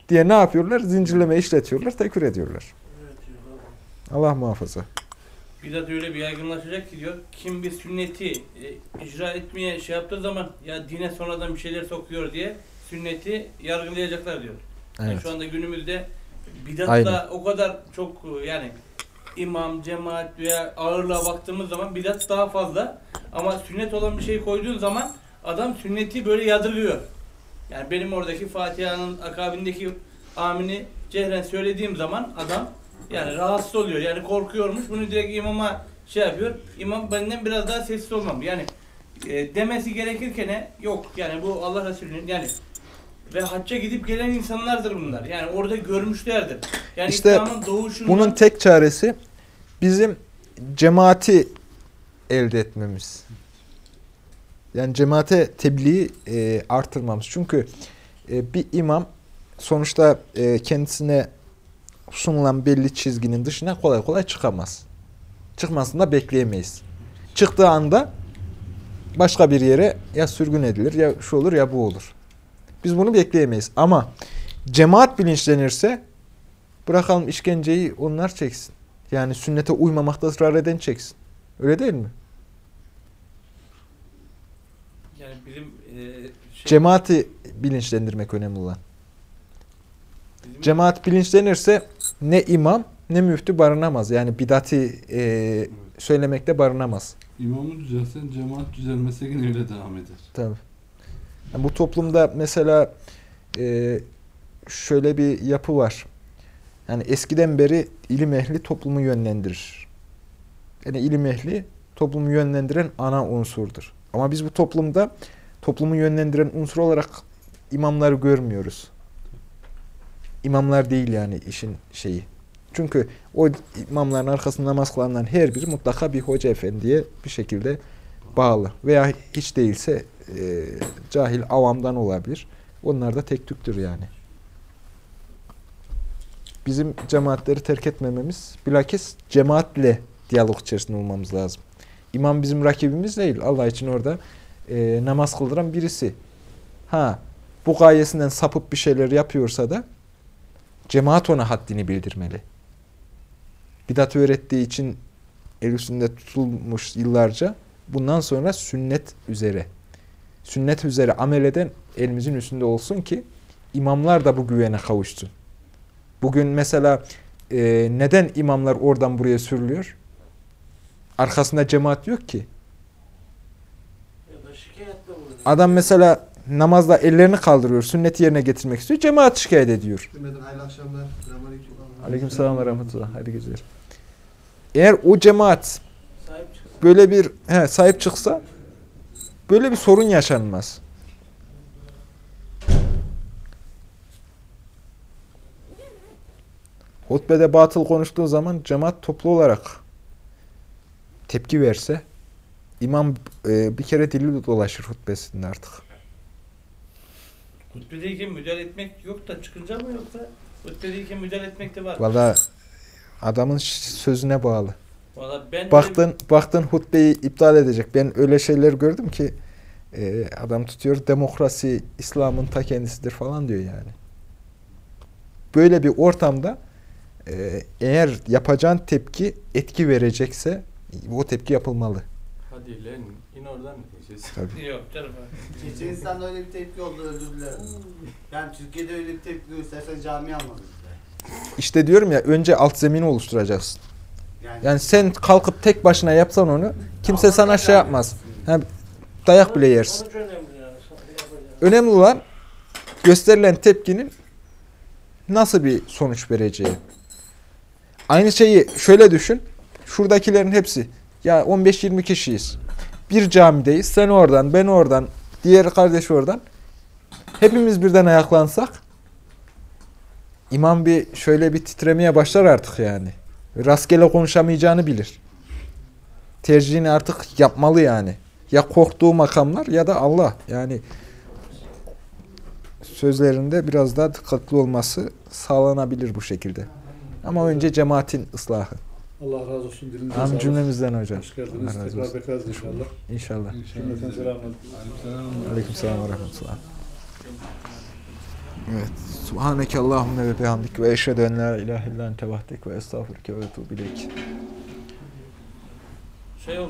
Diye ne yapıyorlar? Zincirleme işletiyorlar, tekfir ediyorlar. Allah muhafaza. Bidat öyle bir yaygınlaşacak ki diyor. Kim bir sünneti e, icra etmeye şey yaptığı zaman ya dine sonradan bir şeyler sokuyor diye sünneti yargılayacaklar diyor. Yani Evet. şu anda günümüzde bidatla Aynen. o kadar çok e, yani imam, cemaat veya ağırlığa baktığımız zaman bidat daha fazla. Ama sünnet olan bir şey koyduğun zaman adam sünneti böyle yadırlıyor. Yani benim oradaki Fatiha'nın akabindeki amini cehren söylediğim zaman adam yani rahatsız oluyor. Yani korkuyormuş. Bunu direkt imama şey yapıyor. İmam benden biraz daha sessiz olmam. Yani e, demesi gerekirken yok. Yani bu Allah Resulü'nün yani ve hacca gidip gelen insanlardır bunlar. Yani orada görmüşlerdir. Yani İşte doğuşundan Bunun tek çaresi bizim cemaati elde etmemiz. Yani cemaate tebliği e, artırmamız. Çünkü e, bir imam sonuçta e, kendisine sunulan belli çizginin dışına kolay kolay çıkamaz. Çıkmasını da bekleyemeyiz. Çıktığı anda başka bir yere ya sürgün edilir ya şu olur ya bu olur. Biz bunu bekleyemeyiz. Ama cemaat bilinçlenirse bırakalım işkenceyi onlar çeksin. Yani sünnete uymamakta ısrar eden çeksin. Öyle değil mi? yani bizim e, şey, Cemaati bilinçlendirmek önemli olan. Cemaat bilinçlenirse ne imam ne müftü barınamaz. Yani bidati e, söylemekte barınamaz. İmamı düzelsen cemaat düzelmese yine öyle devam eder. Tabii. Yani bu toplumda mesela e, şöyle bir yapı var. Yani eskiden beri ilim ehli toplumu yönlendirir. Yani ilim ehli toplumu yönlendiren ana unsurdur. Ama biz bu toplumda toplumu yönlendiren unsur olarak imamları görmüyoruz. İmamlar değil yani işin şeyi. Çünkü o imamların arkasında namaz kılanların her biri mutlaka bir hoca efendiye bir şekilde bağlı. Veya hiç değilse e, cahil avamdan olabilir. Onlar da tek tüktür yani. Bizim cemaatleri terk etmememiz, bilakis cemaatle diyalog içerisinde olmamız lazım. İmam bizim rakibimiz değil. Allah için orada e, namaz kıldıran birisi. Ha, bu gayesinden sapıp bir şeyler yapıyorsa da cemaat ona haddini bildirmeli. Bidat öğrettiği için el üstünde tutulmuş yıllarca bundan sonra sünnet üzere sünnet üzere amel eden elimizin üstünde olsun ki imamlar da bu güvene kavuşsun. Bugün mesela e, neden imamlar oradan buraya sürülüyor? Arkasında cemaat yok ki. Adam mesela namazda ellerini kaldırıyor, sünneti yerine getirmek istiyor, cemaat şikayet ediyor. Hayırlı akşamlar. Aleyküm selam ve rahmetullah. Hadi geceler. Eğer o cemaat böyle bir he, sahip çıksa böyle bir sorun yaşanmaz. Hutbede batıl konuştuğu zaman cemaat toplu olarak tepki verse imam e, bir kere dili dolaşır hutbesinde artık. Hutbedeyken müdahale etmek yok da çıkınca mı yoksa hutbedeyken müdahale etmek de var. Valla adamın sözüne bağlı. Valla ben Baktın, baktın hutbeyi iptal edecek. Ben öyle şeyler gördüm ki e, adam tutuyor demokrasi İslam'ın ta kendisidir falan diyor yani. Böyle bir ortamda e, eğer yapacağın tepki etki verecekse o tepki yapılmalı. Hadi lan in oradan diyeceğiz. Tabii. Yok canım. Çeçenistan'da öyle bir tepki oldu özür dilerim. Yani Türkiye'de öyle bir tepki göstersen cami almadı bize. İşte diyorum ya önce alt zemini oluşturacaksın. Yani, Yani sen kalkıp tek başına yapsan onu kimse sana şey yapmaz. Ha, dayak bile yersin. Yani. Önemli olan gösterilen tepkinin nasıl bir sonuç vereceği. Aynı şeyi şöyle düşün. Şuradakilerin hepsi ya 15-20 kişiyiz. Bir camideyiz. Sen oradan, ben oradan, diğer kardeş oradan. Hepimiz birden ayaklansak imam bir şöyle bir titremeye başlar artık yani. Rastgele konuşamayacağını bilir. Tercihini artık yapmalı yani. Ya korktuğu makamlar ya da Allah. Yani sözlerinde biraz daha dikkatli olması sağlanabilir bu şekilde. Ama önce cemaatin ıslahı. Allah razı olsun. Dilinize Amin sağlık. cümlemizden hocam. Hoş geldiniz. Allah Tekrar bekleriz inşallah. İnşallah. Cümleten. Aleykümselam ve rahmetullah. Evet. Subhaneke Allahümme ve bihamdik ve eşhedü en la ilahe illa ente vahdek ve estağfurke ve etûbü ileyk. Şey oldu.